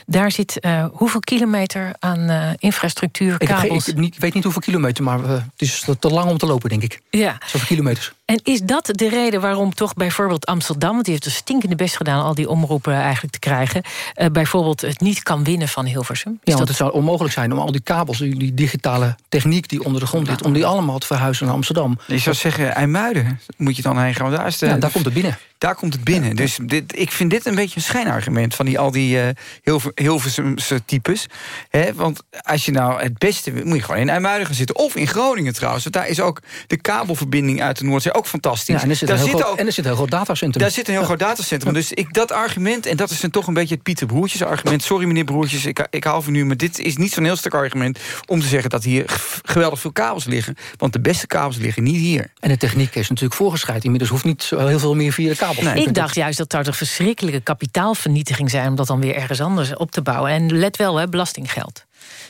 Daar zit eh, hoeveel kilometer aan eh, infrastructuur, Ik, kabels... weet niet hoeveel kilometer, maar eh, het is te lang om te lopen, denk ik. Ja. Zoveel kilometers. En is dat de reden waarom toch bijvoorbeeld Amsterdam... want die heeft een stinkende best gedaan al die omroepen eigenlijk te krijgen... eh, bijvoorbeeld het niet kan winnen van Hilversum? Is Ja, want dat- het zou onmogelijk zijn om al die kabels, die, die digitale techniek die onder de grond ligt... om die allemaal te verhuizen naar Amsterdam. Je zou zeggen, IJmuiden moet je dan heen gaan. want Daar, is de, Ja, daar komt het binnen. Daar komt het binnen. Dus dit, ik vind dit een beetje een schijnargument... van die, al die eh Hilver, Hilversumse types. Hè, want als je nou het beste wil, moet je gewoon in IJmuiden gaan zitten. Of in Groningen trouwens. Want daar is ook de kabelverbinding uit de Noordzee ook fantastisch. Ja, en er zit daar groot- en er zit een heel groot datacentrum. Daar zit een heel groot datacentrum. Dus ik, dat argument, en dat is dan toch een beetje het Pieter Broertjes argument. Sorry meneer Broertjes, ik, ik hou van u. Maar dit is niet zo'n heel sterk argument om te zeggen... dat hier geweldig veel kabels liggen. Want de beste kabels liggen niet hier. En de techniek is natuurlijk voorgeschreid. Inmiddels hoeft niet zo heel veel meer via de kabels. ik dacht juist dat dat een verschrikkelijke kapitaalvernietiging zijn... om dat dan weer ergens anders op te bouwen. En let wel, hè, belastinggeld.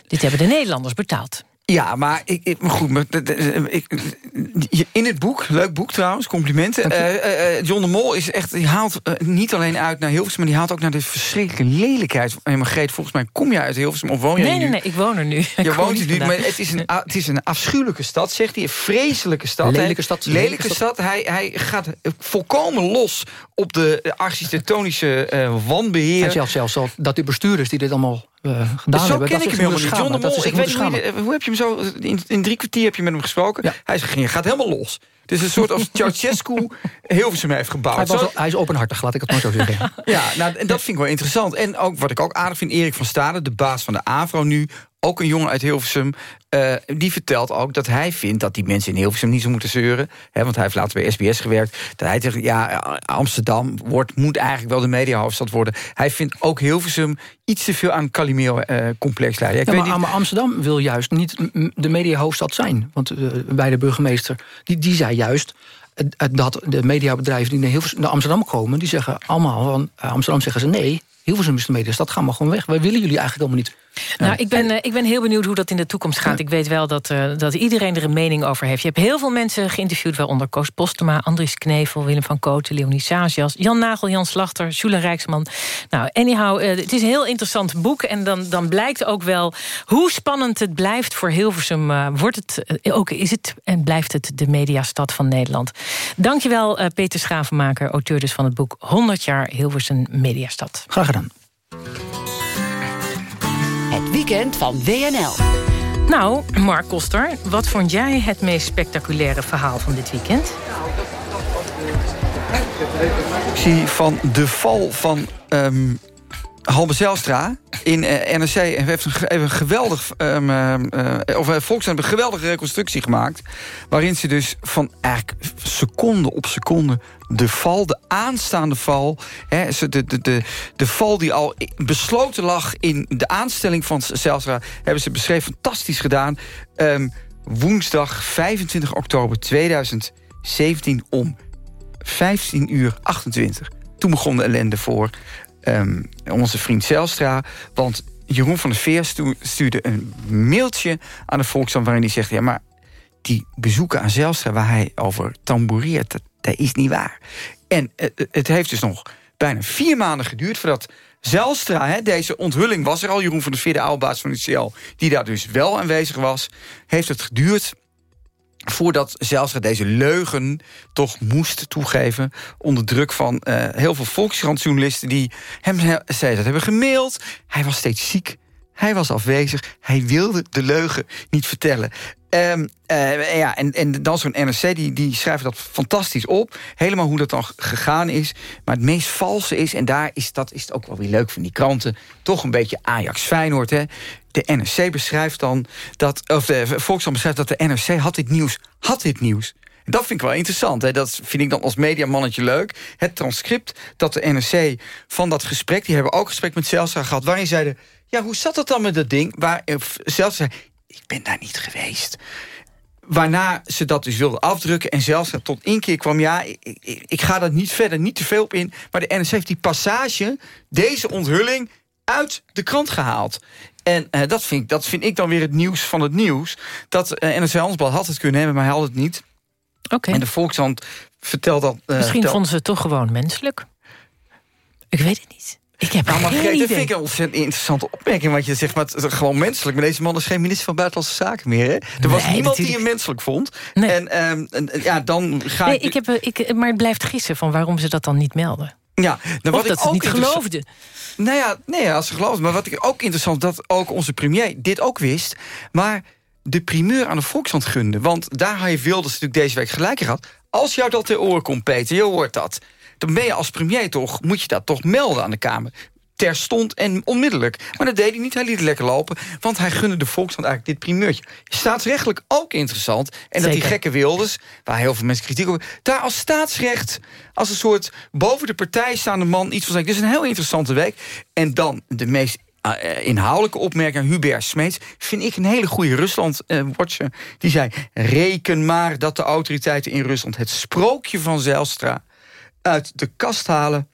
Dit hebben de Nederlanders betaald. Ja, maar, ik, ik, maar goed, maar, de- de- ik, je- in het boek, leuk boek trouwens, complimenten. Eh, eh, eh, John de Mol is echt, die haalt niet alleen uit naar Hilversum... maar die haalt ook naar de verschrikkelijke lelijkheid. En Margreet, volgens mij kom jij uit Hilversum of woon jij Nee, hier nee, nu? nee, ik woon er nu. Je woont hier nu, maar het is, een, het is een afschuwelijke stad, zegt hij. Een vreselijke stad. Lelijke stad, Lelijke, lelijke stad. Hij, hij gaat volkomen los op de architectonische eh, wanbeheer. Hij zegt zelfs dat die bestuurders die dit allemaal eh, gedaan Zo hebben... ken dat ik hem helemaal niet. John de Mol, ik weet niet hoe, heb je hem zo... In, in drie kwartier heb je met hem gesproken. Hij is- ging- gaat helemaal los. Het is een soort als Ceausescu Hilversum heeft gebouwd. Hij, was Zo- hij is openhartig, laat ik het maar zo zeggen. ja, nou, en dat vind ik wel interessant. En ook wat ik ook aardig vind, Erik van Stade, de baas van de AVRO nu... ook een jongen uit Hilversum, eh, die vertelt ook dat hij vindt... dat die mensen in Hilversum niet zo moeten zeuren. Hè, want hij heeft later bij SBS gewerkt. Dat hij zegt, ja, Amsterdam wordt, moet eigenlijk wel de mediahoofdstad worden. Hij vindt ook Hilversum iets te veel aan Calimero-complex leiden. Ja, ik Ja, maar, niet, maar Amsterdam wil juist niet de mediahoofdstad zijn. Want eh, bij de burgemeester, die, die zei juist... eh, eh, dat de mediabedrijven die naar, Hilversum, naar Amsterdam komen... die zeggen allemaal van eh, Amsterdam zeggen ze nee... Hilversum is de mediastad, ga maar gewoon weg. Wij willen jullie eigenlijk helemaal niet. Nou, ik ben, eh, ik ben heel benieuwd hoe dat in de toekomst gaat. Ik weet wel dat, eh, dat iedereen er een mening over heeft. Je hebt heel veel mensen geïnterviewd, waaronder Koos Postema... Andries Knevel, Willem van Kooten, Leonie Sazias... Jan Nagel, Jan Slachter, Jule Rijksman. Nou, anyhow, eh, het is een heel interessant boek... en dan, dan blijkt ook wel hoe spannend het blijft voor Hilversum. wordt het, ook is het en blijft het de mediastad van Nederland. Dankjewel, Peter Schavenmaker, auteur dus van het boek... 100 jaar Hilversum Mediastad. Graag gedaan. Weekend van WNL. Nou, Mark Koster, wat vond jij het meest spectaculaire verhaal van dit weekend? Ik zie van de val van ehm Halbe Zijlstra in eh, NRC. Heeft een, geweldig... eh, of uh, Volkswagen hebben een geweldige reconstructie gemaakt... waarin ze dus van eigenlijk seconde op seconde... de val, de aanstaande val... Hè, de, de, de, de val die al besloten lag in de aanstelling van Zijlstra... hebben ze beschreven, fantastisch gedaan. Ehm, woensdag 25 oktober 2017 om 15 uur 28. Toen begon de ellende voor ehm, onze vriend Zelstra. Want Jeroen van der Veer stu- stuurde een mailtje aan de Volkskrant... waarin hij zegt, ja, maar die bezoeken aan Zelstra... waar hij over tamboureert, dat, is niet waar. En eh, eh, het heeft dus nog bijna vier maanden geduurd... voordat Zelstra, hè, deze onthulling was er al... Jeroen van der Veer, de oude baas van UCL... die daar dus wel aanwezig was... heeft het geduurd voordat Zijlstra deze leugen toch moest toegeven... onder druk van eh, heel veel Volkskrantjournalisten... die hem he- zei dat hebben gemaild. Hij was steeds ziek, hij was afwezig... hij wilde de leugen niet vertellen. Ehm, eh, ja, en, en dan zo'n NRC, die, die schrijven dat fantastisch op. Helemaal hoe dat dan gegaan is. Maar het meest valse is, en daar is dat is het ook wel weer leuk van die kranten... toch een beetje Ajax-Feyenoord, hè. De NRC beschrijft dan dat... of de Volkskrant beschrijft dat de NRC had dit nieuws. Had dit nieuws. Dat vind ik wel interessant. Hè. Dat vind ik dan als mediamannetje leuk. Het transcript dat de NRC van dat gesprek... die hebben ook gesprek met Zelstra gehad... waarin zeiden, ja, hoe zat het dan met dat ding? Waar eh, Zelstra zei, ik ben daar niet geweest. Waarna ze dat dus wilden afdrukken en zelfs tot één keer kwam... ja, ik, ik, ik ga daar niet verder, niet te veel op in... maar de NRC heeft die passage, deze onthulling... uit de krant gehaald. En eh, dat, vind ik, dat vind ik dan weer het nieuws van het nieuws. Dat eh, NRC Handelsblad had het kunnen hebben, maar hij had het niet. Oké. En de Volkshand vertelt dat... eh, Misschien vertelt- vonden ze het toch gewoon menselijk. Ik weet het niet. Ik heb Nou, maar geen Margreet, dat idee. vind ik een ontzettend interessante opmerking. Want je zegt, maar het is gewoon menselijk. Maar deze man is geen minister van Buitenlandse Zaken meer. Hè? Er was Nee, niemand die hem menselijk vond. En, ehm, en, ja, dan ga Nee, ik... heb, eh, ik, maar het blijft gissen van waarom ze dat dan niet melden. Ja, of nou, wat dat ik ze ook niet interessa- geloofden. Nou ja, nee, als ze geloofden. Maar wat ik ook interessant dat ook onze premier dit ook wist. Maar de primeur aan de Volkshand gunde. Want daar je Wilders natuurlijk deze week gelijk gehad. Als jou dat ter oren komt, Peter, je hoort dat. Dan ben je als premier toch, moet je dat toch melden aan de Kamer. Terstond en onmiddellijk. Maar dat deed hij niet, hij liet het lekker lopen. Want hij gunde de Volkshand eigenlijk dit primeurtje. Staatsrechtelijk ook interessant. En dat die gekke Wilders, waar heel veel mensen kritiek op hebben... daar als staatsrecht, als een soort boven de partij staande man... iets van zegt. Dus een heel interessante week. En dan de meest eh, inhoudelijke opmerking... Hubert Smeets, vind ik een hele goede Rusland-watcher. die zei, reken maar dat de autoriteiten in Rusland... het sprookje van Zijlstra uit de kast halen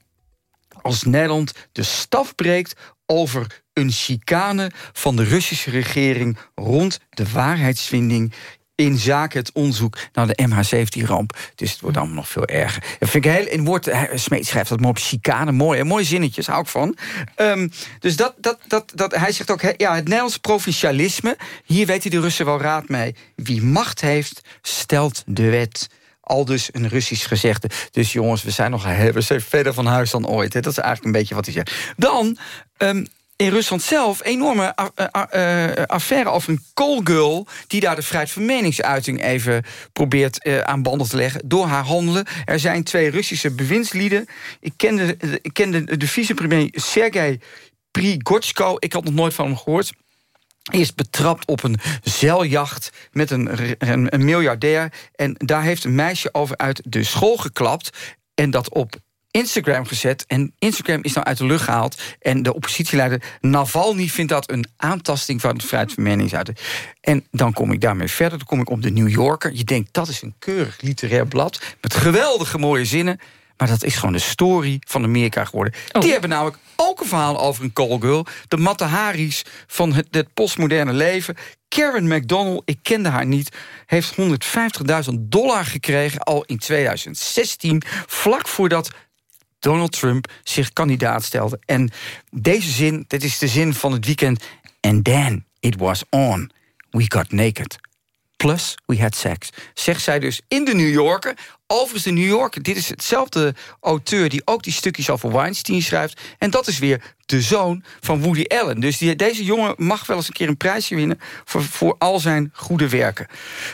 als Nederland de staf breekt over een chicane van de Russische regering rond de waarheidsvinding in zaken het onderzoek naar de MH17-ramp. Dus het wordt allemaal nog veel erger. Dat vind ik heel, in woord, hij- Smeet schrijft dat mooi op chicane. Mooi, mooie zinnetjes, hou ik van. Ehm, dus dat, dat, dat, dat, hij zegt ook, ja, het Nederlands provincialisme... hier weten de Russen wel raad mee. Wie macht heeft, stelt de wet. Al dus een Russisch gezegde. Dus jongens, we zijn nog we zijn verder van huis dan ooit. Dat is eigenlijk een beetje wat hij zegt. Dan, ehm, in Rusland zelf, enorme eh, affaire over een callgirl... die daar de vrijheid van meningsuiting even probeert eh, aan banden te leggen... door haar handelen. Er zijn twee Russische bewindslieden. Ik kende, ik kende de vicepremier Sergei Prigozhko. Ik had nog nooit van hem gehoord. Is betrapt op een zeiljacht met een, een, miljardair. En daar heeft een meisje over uit de school geklapt. En dat op Instagram gezet. En Instagram is nou uit de lucht gehaald. En de oppositieleider Navalny vindt dat een aantasting van de vrijheid van meningsuiting. En dan kom ik daarmee verder. Dan kom ik op de New Yorker. Je denkt, dat is een keurig literair blad. Met geweldige mooie zinnen. Maar dat is gewoon de story van Amerika geworden. Die hebben namelijk ook een verhaal over een call girl. De Mataharis van het, het postmoderne leven. Karen McDonald, ik kende haar niet... heeft 150.000 dollar gekregen al in 2016... vlak voordat Donald Trump zich kandidaat stelde. En deze zin, dit is de zin van het weekend... And then it was on. We got naked. Plus we had sex. Zegt zij dus in de New Yorker. Overigens de New Yorker, dit is hetzelfde auteur... die ook die stukjes over Weinstein schrijft. En dat is weer de zoon van Woody Allen. Dus die, deze jongen mag wel eens een keer een prijsje winnen... voor, voor al zijn goede werken.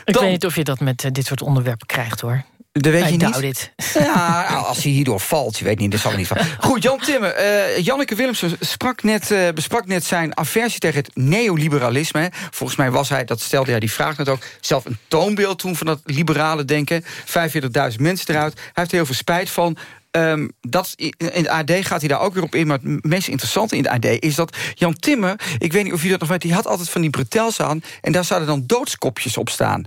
Ik weet niet of je dat met eh, dit soort onderwerpen krijgt, hoor. Dat weet je niet. Ja, nou, als hij hierdoor valt, je weet niet, dat zal er niet van. Goed, Jan Timmer, eh, Janneke Willemsen sprak net, eh, besprak net zijn aversie tegen het neoliberalisme. hè. Volgens mij was hij, dat stelde hij die vraag net ook, zelf een toonbeeld toen van dat liberale denken. 45.000 mensen eruit. Hij heeft er heel veel spijt van. Ehm, dat, in het AD gaat hij daar ook weer op in. Maar het meest interessante in het AD is dat Jan Timmer... ik weet niet of u dat nog weet, die had altijd van die bretels aan... en daar zouden dan doodskopjes op staan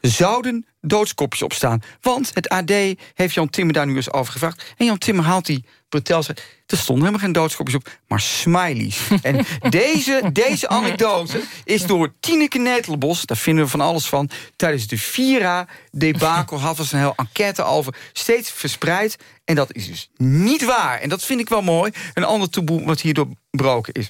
zouden doodskopjes op staan. Want het AD heeft Jan Timmer daar nu eens over gevraagd. En Jan Timmer haalt die bretels uit. Er stonden helemaal geen doodskopjes op, maar smileys. en deze, deze anekdote is door Tineke Netelenbos... daar vinden we van alles van... tijdens de Vira-debakel hadden ze een heel enquête over... steeds verspreid. En dat is dus niet waar. En dat vind ik wel mooi. Een ander taboe wat hier doorbroken is.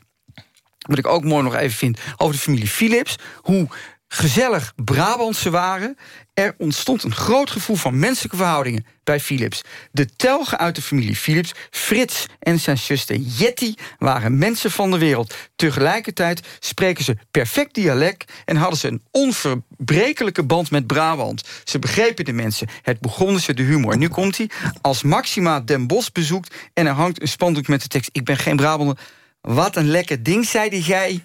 Wat ik ook mooi nog even vind over de familie Philips. Hoe gezellig Brabant ze waren... er ontstond een groot gevoel van menselijke verhoudingen bij Philips. De telgen uit de familie Philips, Frits en zijn zuster Jetty... waren mensen van de wereld. Tegelijkertijd spreken ze perfect dialect... en hadden ze een onverbrekelijke band met Brabant. Ze begrepen de mensen. Het begon ze de humor. Nu komt hij. Als Maxima Den Bosch bezoekt... en er hangt een spandoek met de tekst... ik ben geen Brabander. Wat een lekker ding, zei jij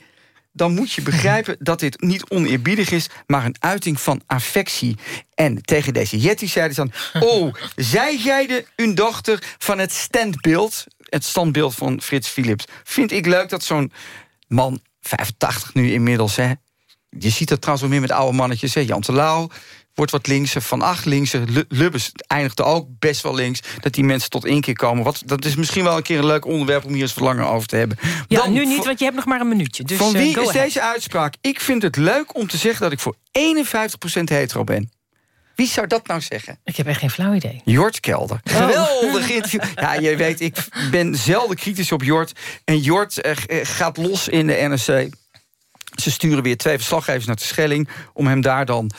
dan moet je begrijpen dat dit niet oneerbiedig is... maar een uiting van affectie. En tegen deze Jetty zeiden ze dan... oh, zij jij de uw dochter van het standbeeld... het standbeeld van Frits Philips. Vind ik leuk dat zo'n man, 85 nu inmiddels... Hè, je ziet dat trouwens wel meer met oude mannetjes. Hè, Jan Terlouw wordt wat linkser, Van Acht linkser... Lu- Lubbers eindigde ook best wel links... dat die mensen tot inkeer komen. Wat, dat is misschien wel een keer een leuk onderwerp... om hier eens wat langer over te hebben. Ja, Dan nu niet, want je hebt nog maar een minuutje. Dus, van eh, wie is ahead. deze uitspraak? Ik vind het leuk om te zeggen dat ik voor 51% hetero ben. Wie zou dat nou zeggen? Ik heb echt geen flauw idee. Jort Kelder. Geweldig interview. Ja, je weet, ik ben zelden kritisch op Jort. En Jort eh, eh, gaat los in de NRC. Ze sturen weer twee verslaggevers naar de Schelling... om hem daar dan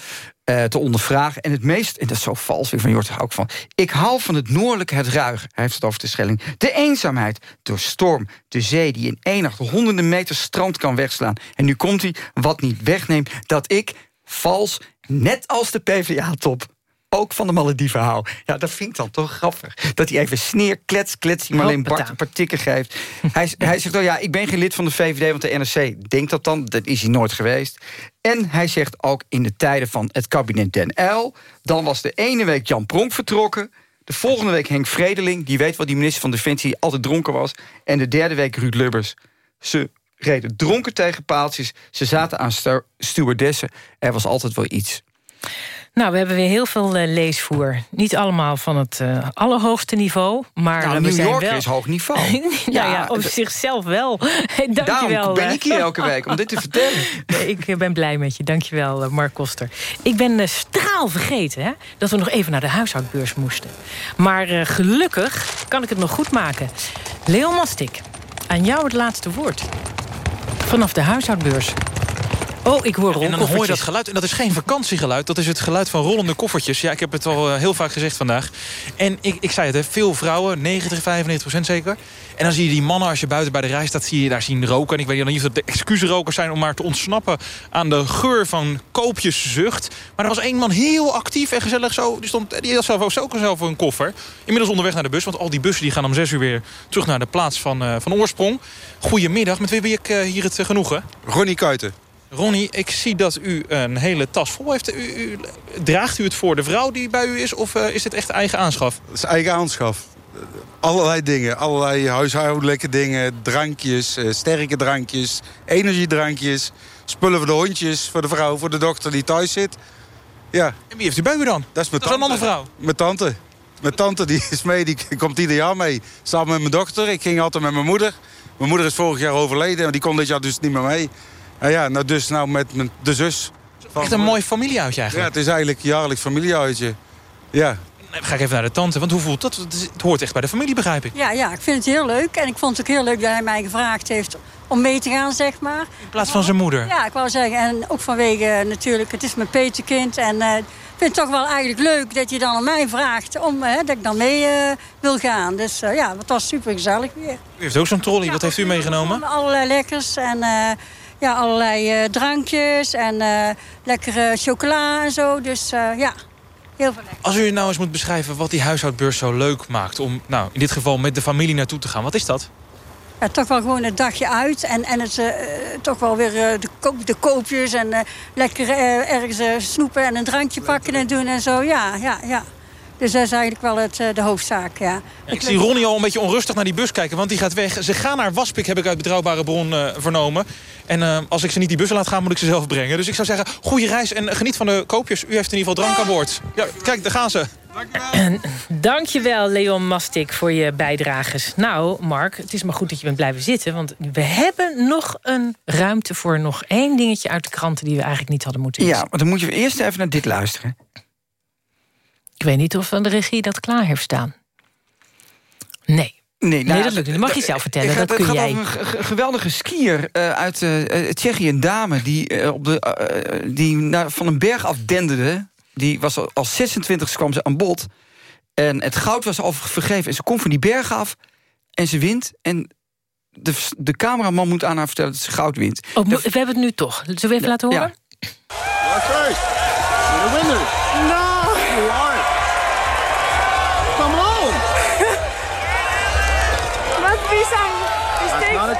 eh, te ondervragen. En het meest, en dat is zo vals weer van Jort, hou ik van... ik hou van het noordelijke, het ruige. Hij heeft het over de Schelling. De eenzaamheid door storm, de zee... die in één nacht honderden meter strand kan wegslaan. En nu komt hij, wat niet wegneemt... dat ik, vals, net als de PvdA-top ook van de Malediven hou. Ja, dat vind ik dan toch grappig. Dat hij even sneer, klets, klets, maar alleen Bart een paar tikken geeft. hij, hij zegt, oh ja, ik ben geen lid van de VVD, want de NRC denkt dat dan. Dat is hij nooit geweest. En hij zegt ook in de tijden van het kabinet Den Uyl... dan was de ene week Jan Pronk vertrokken... de volgende week Henk Vredeling... die weet wat die minister van Defensie altijd dronken was... en de derde week Ruud Lubbers. Ze reden dronken tegen paaltjes. Ze zaten aan stewardessen. Er was altijd wel iets. Nou, we hebben weer heel veel eh, leesvoer. Niet allemaal van het eh, allerhoogste niveau. Maar Nou, we New zijn Yorker wel... is hoog niveau. nou ja, Ja, op zichzelf wel. Dankjewel. Daarom ben eh. ik hier elke week om dit te vertellen. Nee, ik ben blij met je. Dankjewel, Mark Koster. Ik ben straal vergeten hè, dat we nog even naar de huishoudbeurs moesten. Maar gelukkig kan ik het nog goed maken. Leon Mastik, aan jou het laatste woord. Vanaf de huishoudbeurs. Oh, ik hoor En dan hoor je dat rolkoffertjes. geluid. En dat is geen vakantiegeluid. Dat is het geluid van rollende koffertjes. Ja, ik heb het al eh, heel vaak gezegd vandaag. En ik, ik zei het, hè, veel vrouwen, 90, 95 procent zeker. En dan zie je die mannen, als je buiten bij de rij staat... zie je daar zien roken. En ik weet niet of het de excuusrokers zijn... om maar te ontsnappen aan de geur van koopjeszucht. Maar er was één man heel actief en gezellig zo. Die, stond, die had zelf ook, ook zelf een koffer. Inmiddels onderweg naar de bus. Want al die bussen die gaan om zes uur weer terug naar de plaats van, eh, van oorsprong. Goedemiddag, met wie ben ik eh, hier het genoegen? Ronnie Kuiten. Ronnie, ik zie dat u een hele tas vol heeft. U, u- draagt u het voor de vrouw die bij u is of eh, is dit echt eigen aanschaf? Dat is eigen aanschaf. Allerlei dingen. Allerlei huishoudelijke dingen. Drankjes, eh, sterke drankjes, energiedrankjes. Spullen voor de hondjes, voor de vrouw, voor de dokter die thuis zit. Ja. En wie heeft u bij u dan? Dat is mijn Dat is een tante. andere vrouw. Mijn tante. Mijn tante die is mee, die komt ieder jaar mee. Samen met mijn dochter. Ik ging altijd met mijn moeder. Mijn moeder is vorig jaar overleden, maar die kon dit jaar dus niet meer mee. En ja, nou dus nou met mijn, de zus. Van Echt een mooi familieuitje Ja, eigenlijk. het is eigenlijk een jaarlijks familieuitje. Ja. Dan ga ik even naar de tante, want hoe voelt dat? Het hoort echt bij de familie, begrijp ik. Ja, ja, ik vind het heel leuk. En ik vond het ook heel leuk dat hij mij gevraagd heeft om mee te gaan, zeg maar. In plaats van zijn moeder. Ja, ik wou zeggen. En ook vanwege natuurlijk, het is mijn petekind. En eh, ik vind het toch wel eigenlijk leuk dat je dan aan mij vraagt om, eh, dat ik dan mee eh, wil gaan. Dus eh, ja, het was super gezellig weer. U heeft ook zo'n trolley. Wat heeft u meegenomen? Allerlei lekkers en eh, ja, allerlei eh, drankjes en eh, lekkere chocola en zo. Dus eh, ja, heel veel lekker. Als u nou eens moet beschrijven wat die huishoudbeurs zo leuk maakt... om nou, in dit geval met de familie naartoe te gaan, wat is dat? Ja, toch wel gewoon het dagje uit. En, en het, eh, toch wel weer eh, de, koop, de koopjes en eh, lekker ergens snoepen en een drankje pakken en doen en zo. Ja, ja, ja. Dus dat is eigenlijk wel het, eh, de hoofdzaak, ja. Ik zie Ronnie al een beetje onrustig naar die bus kijken, want die gaat weg. Ze gaan naar Waspik, heb ik uit betrouwbare bron eh, vernomen. En eh, als ik ze niet die bus laat gaan, moet ik ze zelf brengen. Dus ik zou zeggen, goede reis en geniet van de koopjes. U heeft in ieder geval drank aan boord. Ja, kijk, daar gaan ze. En dankjewel, Leon Mastik, voor je bijdrages. Nou, Mark, het is maar goed dat je bent blijven zitten... want we hebben nog een ruimte voor nog één dingetje uit de kranten... die we eigenlijk niet hadden moeten Ja, maar dan moet je eerst even naar dit luisteren. Ik weet niet of de regie dat klaar heeft staan. Nee. Nee, Nee, dat lukt niet. Dat mag je zelf vertellen, dat kun het jij. gaat over een ge- geweldige skier eh, uit eh, eh, Tsjechië. Een dame die, eh, op de, eh, eh, die naar, van een berg af denderde. Die was al, als 26 kwam ze aan bod. En het goud was al vergeven. En ze komt van die berg af en ze wint. En de, de cameraman moet aan haar vertellen dat ze goud wint. Oh, we hebben het nu toch. Zullen we even laten horen? Right. You're the winner. No, you aren't.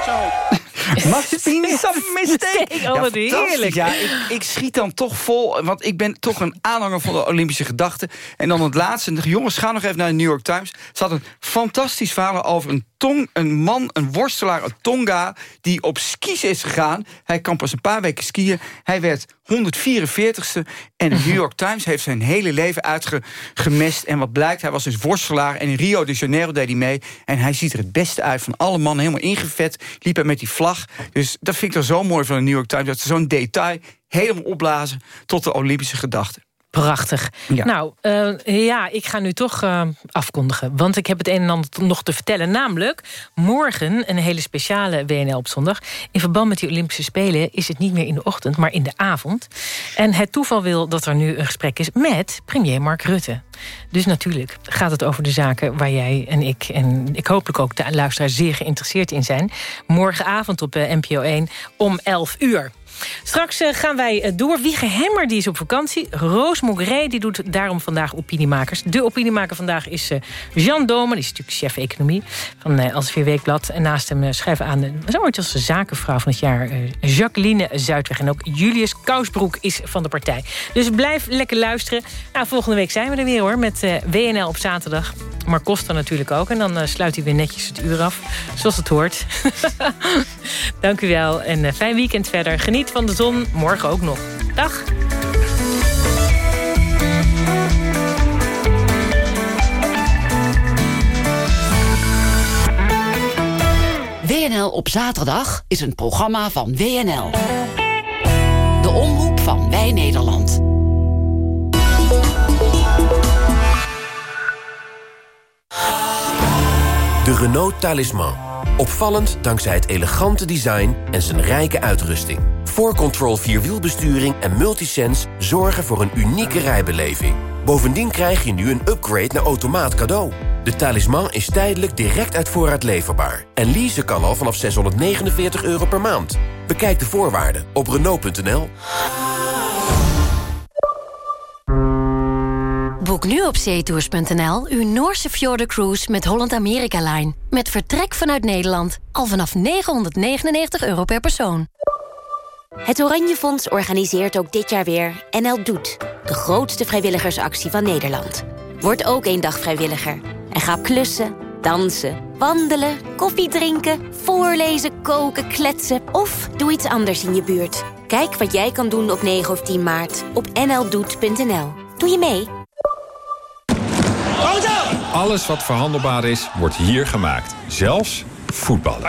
Joke. Must be some mistake. Oh, wat fantastisch. heerlijk. Ja, ik, ik schiet dan toch vol, want ik ben toch een aanhanger van de Olympische gedachten. En dan het laatste, de jongens, gaan nog even naar de New York Times. Ze had een fantastisch verhaal over een, tong, een man, een worstelaar uit Tonga... die op skis is gegaan. Hij kan pas een paar weken skiën. Hij werd 144ste. En de New York Times heeft zijn hele leven uitgemest. En wat blijkt, hij was dus worstelaar. En in Rio de Janeiro deed hij mee. En hij ziet er het beste uit van alle mannen. Helemaal ingevet. Liep hij met die vlag. Dus dat vind ik dan zo mooi van de New York Times. Dat ze zo'n detail helemaal opblazen tot de Olympische gedachte. Prachtig. Nou, eh, ja, ik ga nu toch eh, afkondigen. Want ik heb het een en ander nog te vertellen. Namelijk, morgen een hele speciale WNL op zondag. In verband met die Olympische Spelen is het niet meer in de ochtend, maar in de avond. En het toeval wil dat er nu een gesprek is met premier Mark Rutte. Dus natuurlijk gaat het over de zaken waar jij en ik... en ik hopelijk ook de luisteraars zeer geïnteresseerd in zijn. Morgenavond op eh, NPO 1 om 11 uur. Straks eh, gaan wij eh, door. Wiege Hemmer die is op vakantie. Roos Mogré die doet daarom vandaag opiniemakers. De opiniemaker vandaag is eh, Jean Domen. Die is natuurlijk chef economie van Elsevier Weekblad. En naast hem schrijven aan de zo als de zakenvrouw van het jaar... Jacqueline Zuidweg. En ook Julius Kousbroek is van de partij. Dus blijf lekker luisteren. Nou, volgende week zijn we er weer hoor. Met WNL op zaterdag. Mark Koster natuurlijk ook. En dan sluit hij weer netjes het uur af. Zoals het hoort. Dank u wel. En fijn weekend verder. Geniet van de zon. Morgen ook nog. Dag. WNL op zaterdag is een programma van WNL. De omroep van Wij Nederland. De Renault Talisman. Opvallend dankzij het elegante design en zijn rijke uitrusting. 4Control Vierwielbesturing en Multisense zorgen voor een unieke rijbeleving. Bovendien krijg je nu een upgrade naar automaat cadeau. De Talisman is tijdelijk direct uit voorraad leverbaar. En leasen kan al vanaf 649 euro per maand. Bekijk de voorwaarden op Renault.nl. Boek nu op zeetours.nl uw Noorse Cruise met Holland America Line. Met vertrek vanuit Nederland. Al vanaf 999 euro per persoon. Het Oranje Fonds organiseert ook dit jaar weer NL Doet. De grootste vrijwilligersactie van Nederland. Word ook één dag vrijwilliger. En ga klussen, dansen, wandelen, koffie drinken... voorlezen, koken, kletsen of doe iets anders in je buurt. Kijk wat jij kan doen op 9 of 10 maart op nldoet.nl. Doe je mee? Alles wat verhandelbaar is, wordt hier gemaakt. Zelfs voetballen.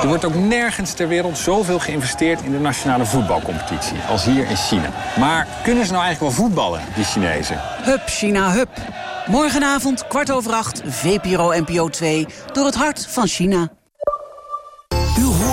Er wordt ook nergens ter wereld zoveel geïnvesteerd in de nationale voetbalcompetitie als hier in China. Maar kunnen ze nou eigenlijk wel voetballen, die Chinezen? Hup, China, hup. Morgenavond, kwart over acht, VPRO NPO 2, door het hart van China.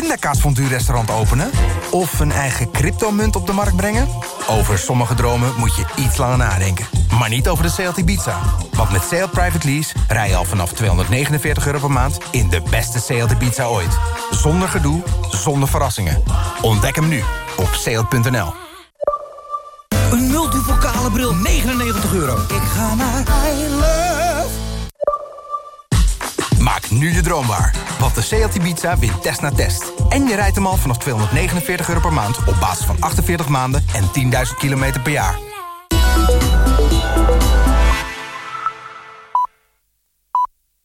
Pindakaasfondue-restaurant openen? Of een eigen cryptomunt op de markt brengen? Over sommige dromen moet je iets langer nadenken. Maar niet over de Seat Ibiza. Want met Sale Private Lease rij je al vanaf 249 euro per maand... in de beste Seat Ibiza ooit. Zonder gedoe, zonder verrassingen. Ontdek hem nu op sale.nl. Een multipokale bril, 99 euro. Ik ga naar. Maak nu je droom waar. Want de Seat Ibiza wint test na test. En je rijdt hem al vanaf 249 euro per maand op basis van 48 maanden en 10.000 kilometer per jaar.